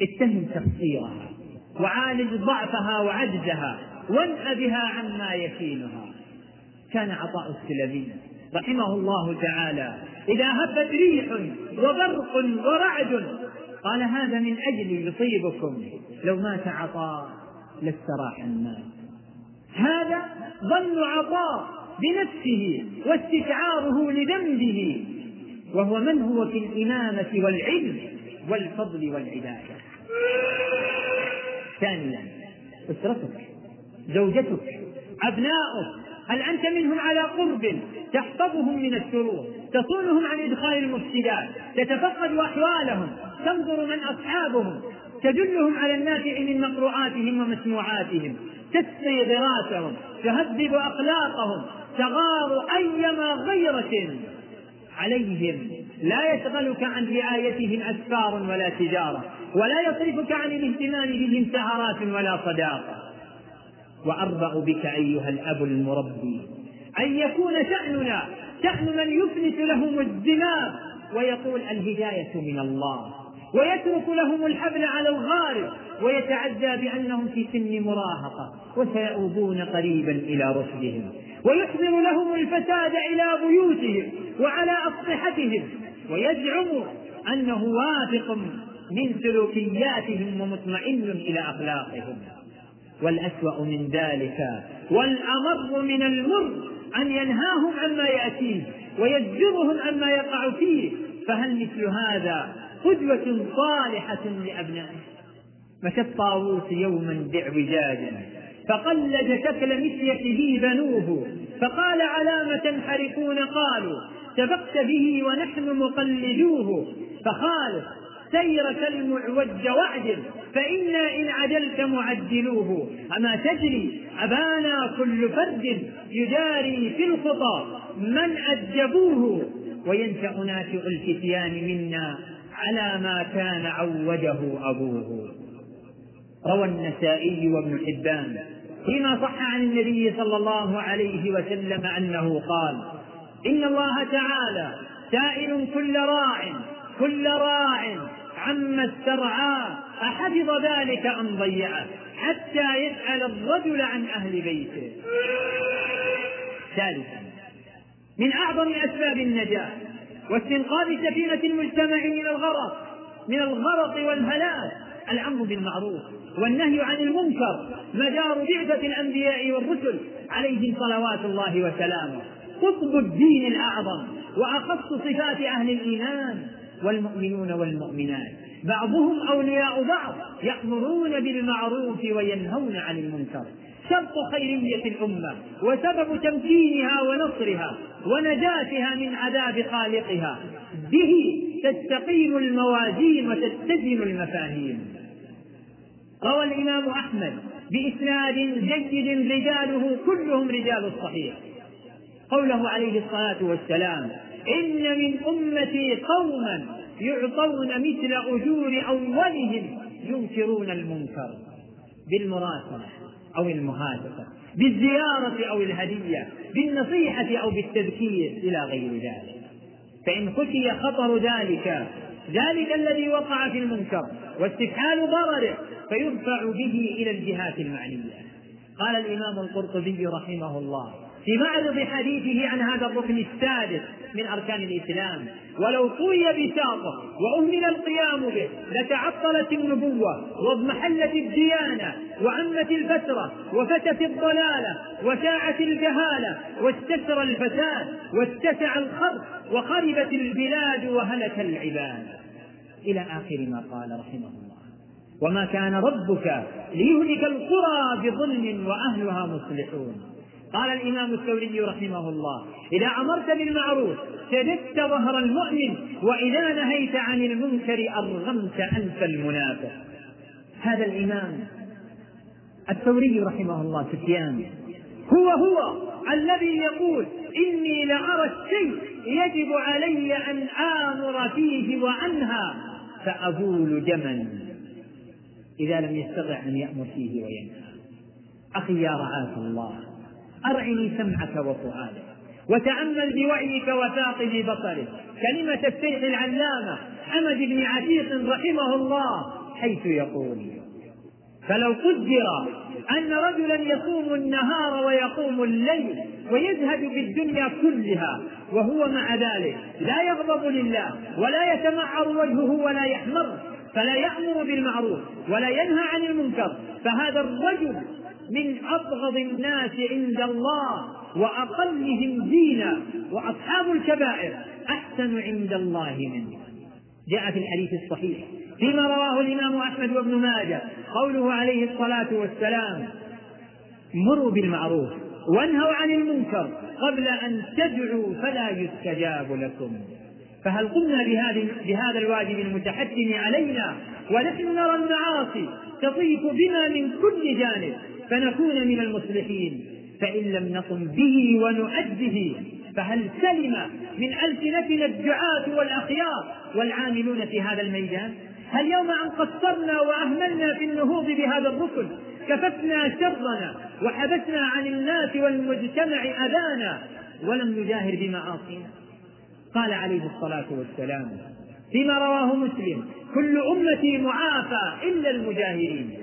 اتهم تقصيرها وعالج ضعفها وعجزها وانأ بها عما يكينها. كان عطاء السلمي رحمه الله تعالى إذا هبت ريح وبرق ورعد قال هذا من أجل يصيبكم. لو مات عطاء لاستراح الناس. هذا ظن عطاء بنفسه واستشعاره لذنبه وهو من هو في الإمامة والعلم والفضل والعبادة. ثانيا أسرتك زوجتك أبناؤك هل أنت منهم على قرب تحفظهم من الشرور تصونهم عن إدخال المفسدات تتفقد أحوالهم تنظر من أصحابهم تدلهم على النافع من مقروءاتهم ومسموعاتهم تسقي غراسهم تهذب أخلاقهم تغار أيما غيرة عليهم. لا يشغلك عن رعايتهم أسفار ولا تجارة ولا يصرفك عن الاهتمام بهم سهرات ولا صداقة. وأربأ بك أيها الأب المربي أن يكون شأننا شأن من يفلت لهم الزمام ويقول الهداية من الله. ويترك لهم الحبل على الغارب ويتعدى بأنهم في سن مراهقة وسيؤوبون قريبا إلى رشدهم. ويحضر لهم الفساد إلى بيوتهم وعلى أسطحتهم ويزعم أنه واثق من سلوكياتهم ومطمئن إلى أخلاقهم. والأسوأ من ذلك والأمر من المر أن ينهاهم عما يأتيه ويزجرهم عما يقع فيه. فهل مثل هذا قدوة صالحة لأبنائه؟ مشى الطاووس يوما بعوجاج فقلد شكل مثلته بنوه فقال علام تنحرفون قالوا سبقت به ونحن مقلدوه. فخالف سيرك المعوج واعدل فإنا إن عدلت معدلوه أما تجري أبانا كل فرد يجاري في الخطى. من أدبوه وينشأ ناشئ الفتيان منا على ما كان عوده أبوه. روى النسائي وابن حبان. فيما صح عن النبي صلى الله عليه وسلم أنه قال إن الله تعالى سائل كل راع كل راع عما استرعاه أحفظ ذلك أم ضيعه؟ حتى يسأل الرجل عن أهل بيته. ثالثا من أعظم أسباب النجاة واستنقاذ سفينة المجتمع من الغرق من الغرق والهلاك. الأمر بالمعروف والنهي عن المنكر مدار بعثة الأنبياء والرسل عليهم صلوات الله وسلامه. قطب الدين الأعظم وأخص صفات أهل الإيمان والمؤمنون والمؤمنات. بعضهم أولياء بعض يأمرون بالمعروف وينهون عن المنكر. شرط خيرية الأمة وسبب تمكينها ونصرها ونجاتها من عذاب خالقها. به تستقيم الموازين وتتزن المفاهيم. روى الإمام أحمد بإسناد جيد رجاله كلهم رجال الصحيح. قوله عليه الصلاة والسلام إن من أمتي قوما يعطون مثل أجور أولهم ينكرون المنكر بالمراسلة أو المهاتفة بالزيارة أو الهدية بالنصيحة أو بالتذكير إلى غير ذلك. فإن خشي خطر ذلك ذلك الذي وقع في المنكر واستفحال ضرره فيدفع به إلى الجهات المعنية. قال الإمام القرطبي رحمه الله في معرض حديثه عن هذا الركن السادس من أركان الإسلام. ولو طوي بساطة وأهمل القيام به لتعطلت النبوة واضمحلت الديانة وعمت الفترة وفتت الضلالة وشاعت الجهالة واستسر الفساد واتسع الخرق وخربت البلاد وهلك العباد. إلى آخر ما قال رحمه الله. وما كان ربك ليهلك القرى بظلم وأهلها مصلحون. قال الإمام الثوري رحمه الله إذا أمرت بالمعروف شددت ظهر المؤمن وإذا نهيت عن المنكر أرغمت أنف المنافق. هذا الإمام الثوري رحمه الله سفيان هو هو الذي يقول إني لأرى الشيء يجب علي أن آمر فيه وأنهى فأبول جما إذا لم يستطع أن يأمر فيه وينهى. أخي يا رعاة الله أرعني سمعك وفؤادك وتأمل بوعيك وثاقب بصرك. كلمة الشيخ العلامة حمد بن عتيق رحمه الله حيث يقول فلو قدر أن رجلا يصوم النهار ويقوم الليل ويزهد بالدنيا كلها وهو مع ذلك لا يغضب لله ولا يتمعر وجهه ولا يحمر فلا يأمر بالمعروف ولا ينهى عن المنكر فهذا الرجل من أبغض الناس عند الله وأقلهم دينا وأصحاب الكبائر أحسن عند الله منه. جاء في الحديث الصحيح فيما رواه الإمام أحمد وابن ماجه قوله عليه الصلاة والسلام مروا بالمعروف وانهوا عن المنكر قبل أن تدعوا فلا يستجاب لكم. فهل قمنا بهذا الواجب المتحتم علينا؟ ونحن نرى المعاصي تطيف بنا من كل جانب فنكون من المصلحين. فإن لم نقم به ونؤده فهل سلم من ألسنتنا الدعاة والأخيار والعاملون في هذا الميدان؟ هل يوم أن قصرنا وأهملنا في النهوض بهذا الركن كففنا شرنا وحبسنا عن الناس والمجتمع أذانا ولم نجاهر بمعاصينا؟ قال عليه الصلاة والسلام فيما رواه مسلم كل أمتي معافى إلا المجاهرين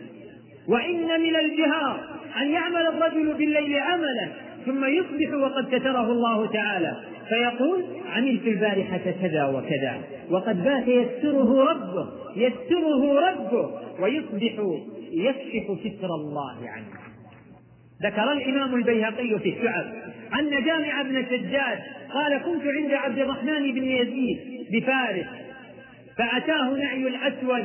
وإن من الجهار أن يعمل الرجل بالليل عملا ثم يصبح وقد ستره الله تعالى. فيقول عملت البارحة كذا وكذا وقد بات يستره ربه يستره ربه ويصبح يكشف ستر الله عنه. ذكر الإمام البيهقي في الشعب أن جامع بن سجاد قال كنت عند عبد الرحمن بن يزيد بفارس فأتاه نعي الأسود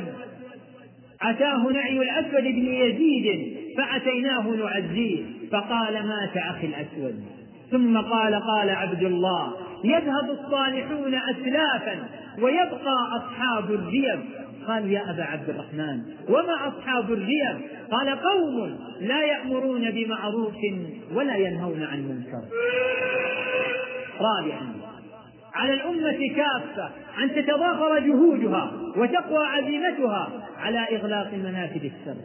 أتاه نعي الأسود بن يزيد فأتيناه نعزيه فقال مات أخي الأسود. ثم قال قال عبد الله يذهب الصالحون أسلافا ويبقى أصحاب الريب. قال يا أبا عبد الرحمن وما أصحاب الريب قال قوم لا يأمرون بمعروف ولا ينهون عن منكر. رابعا على الأمة كافة أن تتضافر جهودها وتقوى عزيمتها على إغلاق منافذ الشر.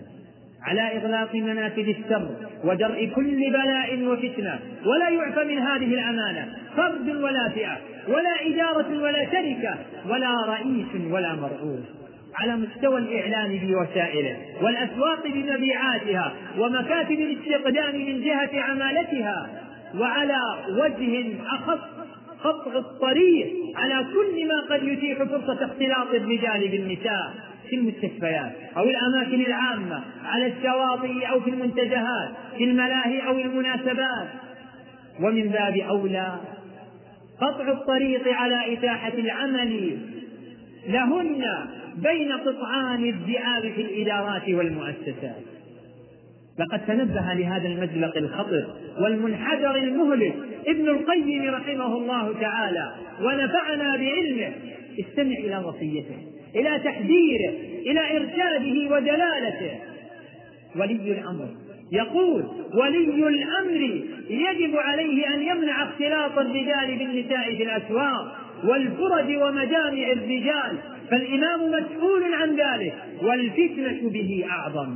على إغلاق منافذ الشر ودرء كل بلاء وفتنة. ولا يعفى من هذه الأمانة فرد ولا فئة ولا إدارة ولا شركة ولا رئيس ولا مرؤوس. على مستوى الإعلام بوسائله والأسواق بمبيعاتها ومكاتب الاستقدام من جهة عمالتها وعلى وجه أخص قطع الطريق على كل ما قد يتيح فرصة اختلاط الرجال بالنساء في المستشفيات أو الأماكن العامة على الشواطئ أو في المنتزهات في الملاهي أو المناسبات. ومن باب أولى قطع الطريق على إتاحة العمل لهن بين قطعان الذئاب في الإدارات والمؤسسات. لقد تنبه لهذا المزلق الخطر والمنحدر المهلك ابن القيم رحمه الله تعالى ونفعنا بعلمه. استمع إلى وصيته إلى تحذيره إلى إرشاده ودلالته. ولي الأمر يقول ولي الأمر يجب عليه أن يمنع اختلاط الرجال بالنساء في الأسواق والفرج ومجامع الرجال فالإمام مسؤول عن ذلك والفتنة به أعظم.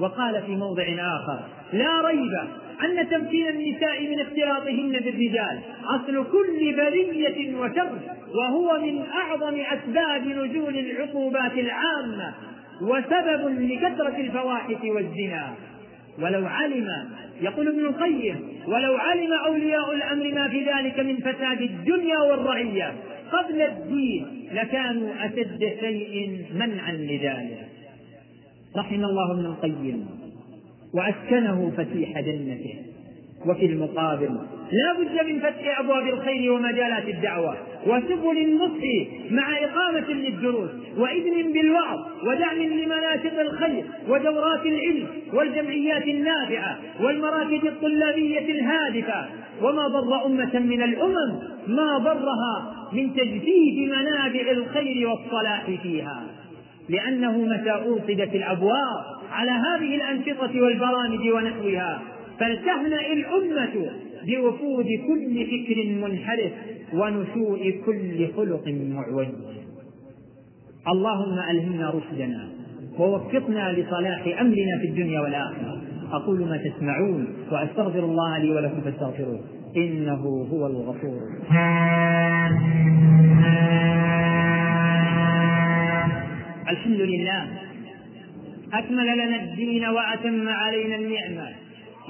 وقال في موضع آخر لا ريب أن تمكين النساء من اختلاطهن بالرجال أصل كل بلية وشر وهو من أعظم أسباب نزول العقوبات العامة وسبب لكثرة الفواحش والزنا. ولو علم يقول ابن القيم ولو علم أولياء الأمر ما في ذلك من فساد الدنيا والرعية قبل الدين لكانوا أشد شيء منعا لذلك. رحم الله ابن القيم وأسكنه فسيح جنته وفي المقابل لا بد من فتح أبواب الخير ومجالات الدعوة. وسبل النصح مع إقامة للدروس وإذن بالوعظ ودعم لمناشط الخير ودورات العلم والجمعيات النافعة والمراكز الطلابية الهادفة. وما ضر أمة من الأمم ما ضرها من تجديد منابع الخير والصلاح فيها. لأنه متى أوقدت الأبواب على هذه الأنشطة والبرامج ونحوها فلتهنأ الأمة بوفود كل فكر منحرف ونشوء كل خلق معوج. اللهم ألهمنا رشدنا ووفقنا لصلاح أمرنا في الدنيا والآخرة. أقول ما تسمعون وأستغفر الله لي ولكم فاستغفروه. إنه هو الغفور الحمد لله. أكمل لنا الدين وأتم علينا النعمة.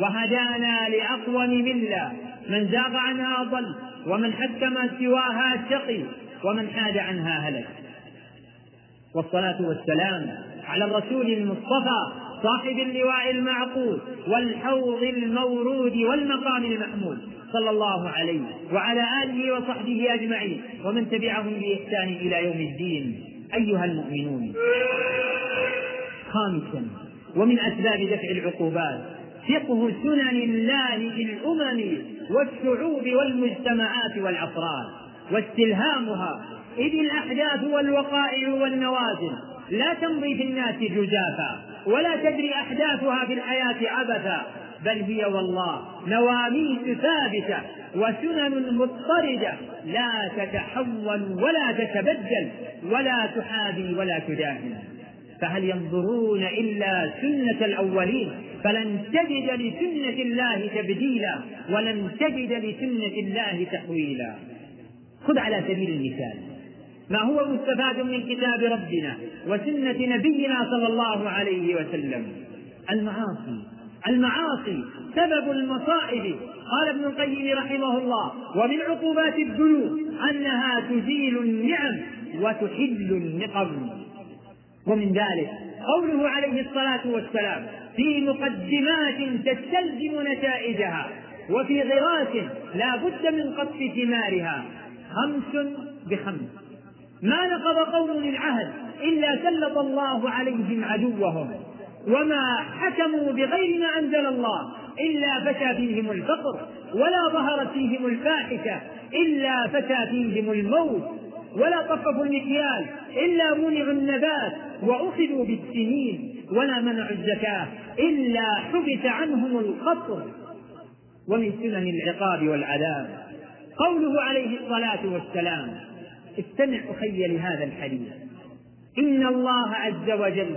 وهدانا لأقوم ملة من زاغ عنها ضل ومن حكم سواها شقي ومن حاد عنها هلك. والصلاة والسلام على الرسول المصطفى صاحب اللواء المعقود والحوض المورود والمقام المحمود صلى الله عليه وعلى آله وصحبه أجمعين. ومن تبعهم بإحسان إلى يوم الدين أيها المؤمنون. خامسا ومن أسباب دفع العقوبات فقه سنن الله في الأمم. والشعوب والمجتمعات والأفراد واستلهامها. إذ الأحداث والوقائع والنوازل لا تمضي في الناس جزافا ولا تجري أحداثها في الحياة عبثا بل هي والله نواميس ثابتة وسنن مضطردة لا تتحول ولا تتبدل ولا تحابي ولا تداهن. فهل ينظرون إلا سنة الأولين؟ فلن تجد لسنة الله تبديلا ولن تجد لسنة الله تحويلا. خذ على سبيل المثال. ما هو مستفاد من كتاب ربنا وسنة نبينا صلى الله عليه وسلم؟ المعاصي. المعاصي سبب المصائب. قال ابن القيم رحمه الله ومن عقوبات الذنوب أنها تزيل النعم وتحل النقم. ومن ذلك قوله عليه الصلاة والسلام في مقدمات تستلزم نتائجها وفي غراس لا بد من قطف ثمارها. خمس بخمس. ما نقض قوم العهد إلا سلط الله عليهم عدوهم وما حكموا بغير ما أنزل الله إلا فشى فيهم الفقر ولا ظهرت فيهم الفاحشة إلا فشى فيهم الموت. ولا طففوا المكيال إلا منعوا النبات وأخذوا بالسنين ولا منعوا الزكاة إلا حبس عنهم القطر. ومن سنن العقاب والعذاب قوله عليه الصلاة والسلام استمع أخي لهذا الحديث. إن الله عز وجل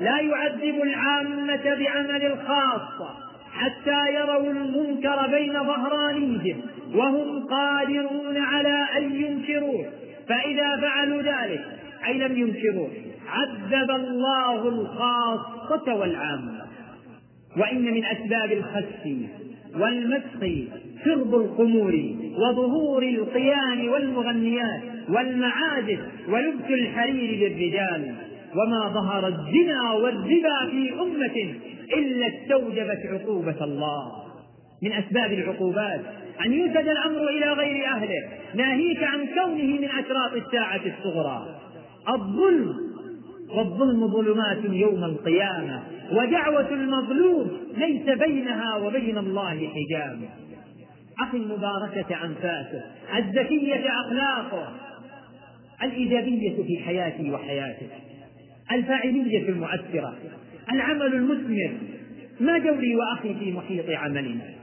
لا يعذب العامة بعمل الخاصة حتى يروا المنكر بين ظهرانيهم وهم قادرون على أن ينكروه. فإذا فعلوا ذلك أي لم ينكروه عذب الله الخاصة والعامة. وإن من أسباب الخس والمسخ شرب الخمور وظهور القيان والمغنيات والمعازف ولبس الحرير للرجال وما ظهر الزنا والربا في أمة إلا استوجبت عقوبة الله. من أسباب العقوبات أن يوسد الأمر إلى غير أهله. ناهيك عن كونه من أشراط الساعة الصغرى. الظلم. والظلم ظلمات يوم القيامة. ودعوة المظلوم ليس بينها وبين الله حجاب. أخي المباركة أنفاسه. الزكية أخلاقه. الإيجابية في حياتي وحياتك الفاعلية المؤثرة. العمل المثمر ما دوري وأخي في محيط عملنا.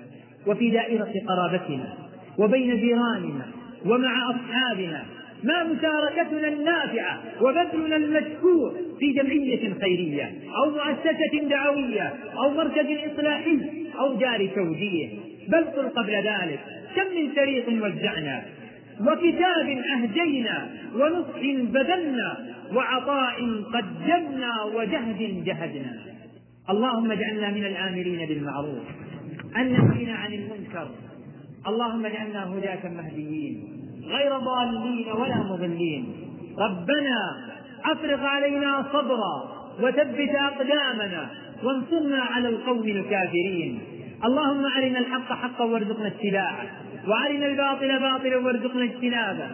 وفي دائرة قرابتنا وبين جيراننا ومع أصحابنا ما مشاركتنا النافعة وبذلنا المشكور في جمعية خيرية أو مؤسسة دعوية أو مركز إصلاحي أو دار توجيه بل قل قبل ذلك كم من شريط وزعنا وكتاب أهدينا ونصح بذلنا وعطاء قدمنا وجهد جهدنا. اللهم اجعلنا من الآمرين بالمعروف. النهين عن المنكر. اللهم اجعلنا هداة مهديين غير ضالين ولا مضلين. ربنا أفرغ علينا صبرا وثبت أقدامنا وانصرنا على القوم الكافرين. اللهم أرنا الحق حقا وارزقنا اتباعه وأرنا الباطل باطلا وارزقنا اجتنابه.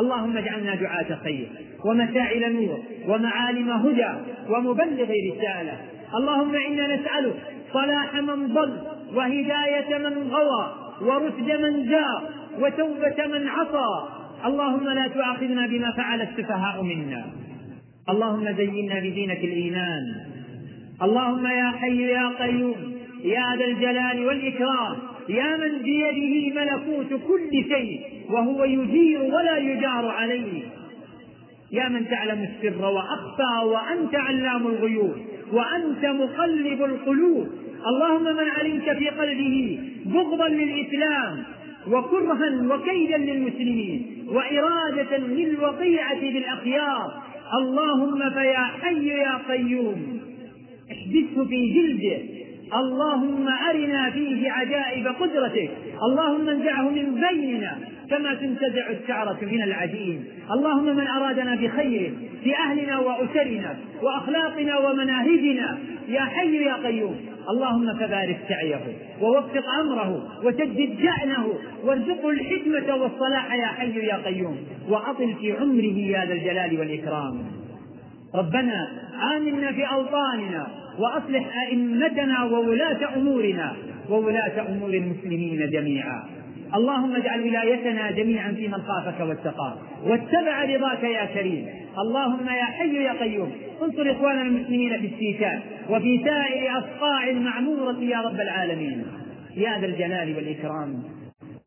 اللهم اجعلنا دعاة خير ومساعل نور ومعالم هدى ومبلغ رسالة. اللهم إنا نسألك صلاح من ضل وهداية من غوى ورشد من جاء وتوبة من عصى. اللهم لا تؤاخذنا بما فعل السفهاء منا. اللهم زينا بزينة الإيمان. اللهم يا حي يا قيوم يا ذا الجلال والإكرام يا من بيده ملكوت كل شيء وهو يجير ولا يجار عليه. يا من تعلم السر وأخفى وأنت علام الغيوب وأنت مقلب القلوب. اللهم من علمت في قلبه بغضا للإسلام وكرها وكيدا للمسلمين وإرادة للوقيعة بالأخيار اللهم فيا حي يا قيوم احبسه في جلده. اللهم أرنا فيه عجائب قدرتك اللهم انزعه من بيننا كما تنتزع الشعرة من العجين. اللهم من أرادنا بخير في أهلنا وأسرنا وأخلاقنا ومناهجنا. يا حي يا قيوم. اللهم فبارك سعيه ووفق أمره وسدد شأنه وارزقه الحكمة والصلاح يا حي يا قيوم وأطل في عمره يا ذا الجلال والإكرام. ربنا آمنا في أوطاننا وأصلح أئمتنا وولاة أمورنا وولاة أمور المسلمين جميعا. اللهم اجعل ولايتنا جميعا في من خافك واتقاك واتبع رضاك يا كريم. اللهم يا حي يا قيوم انصر إخواننا المسلمين في السيكان وفي سائر أصقاع المعمورة يا رب العالمين. يا ذا الجلال والإكرام.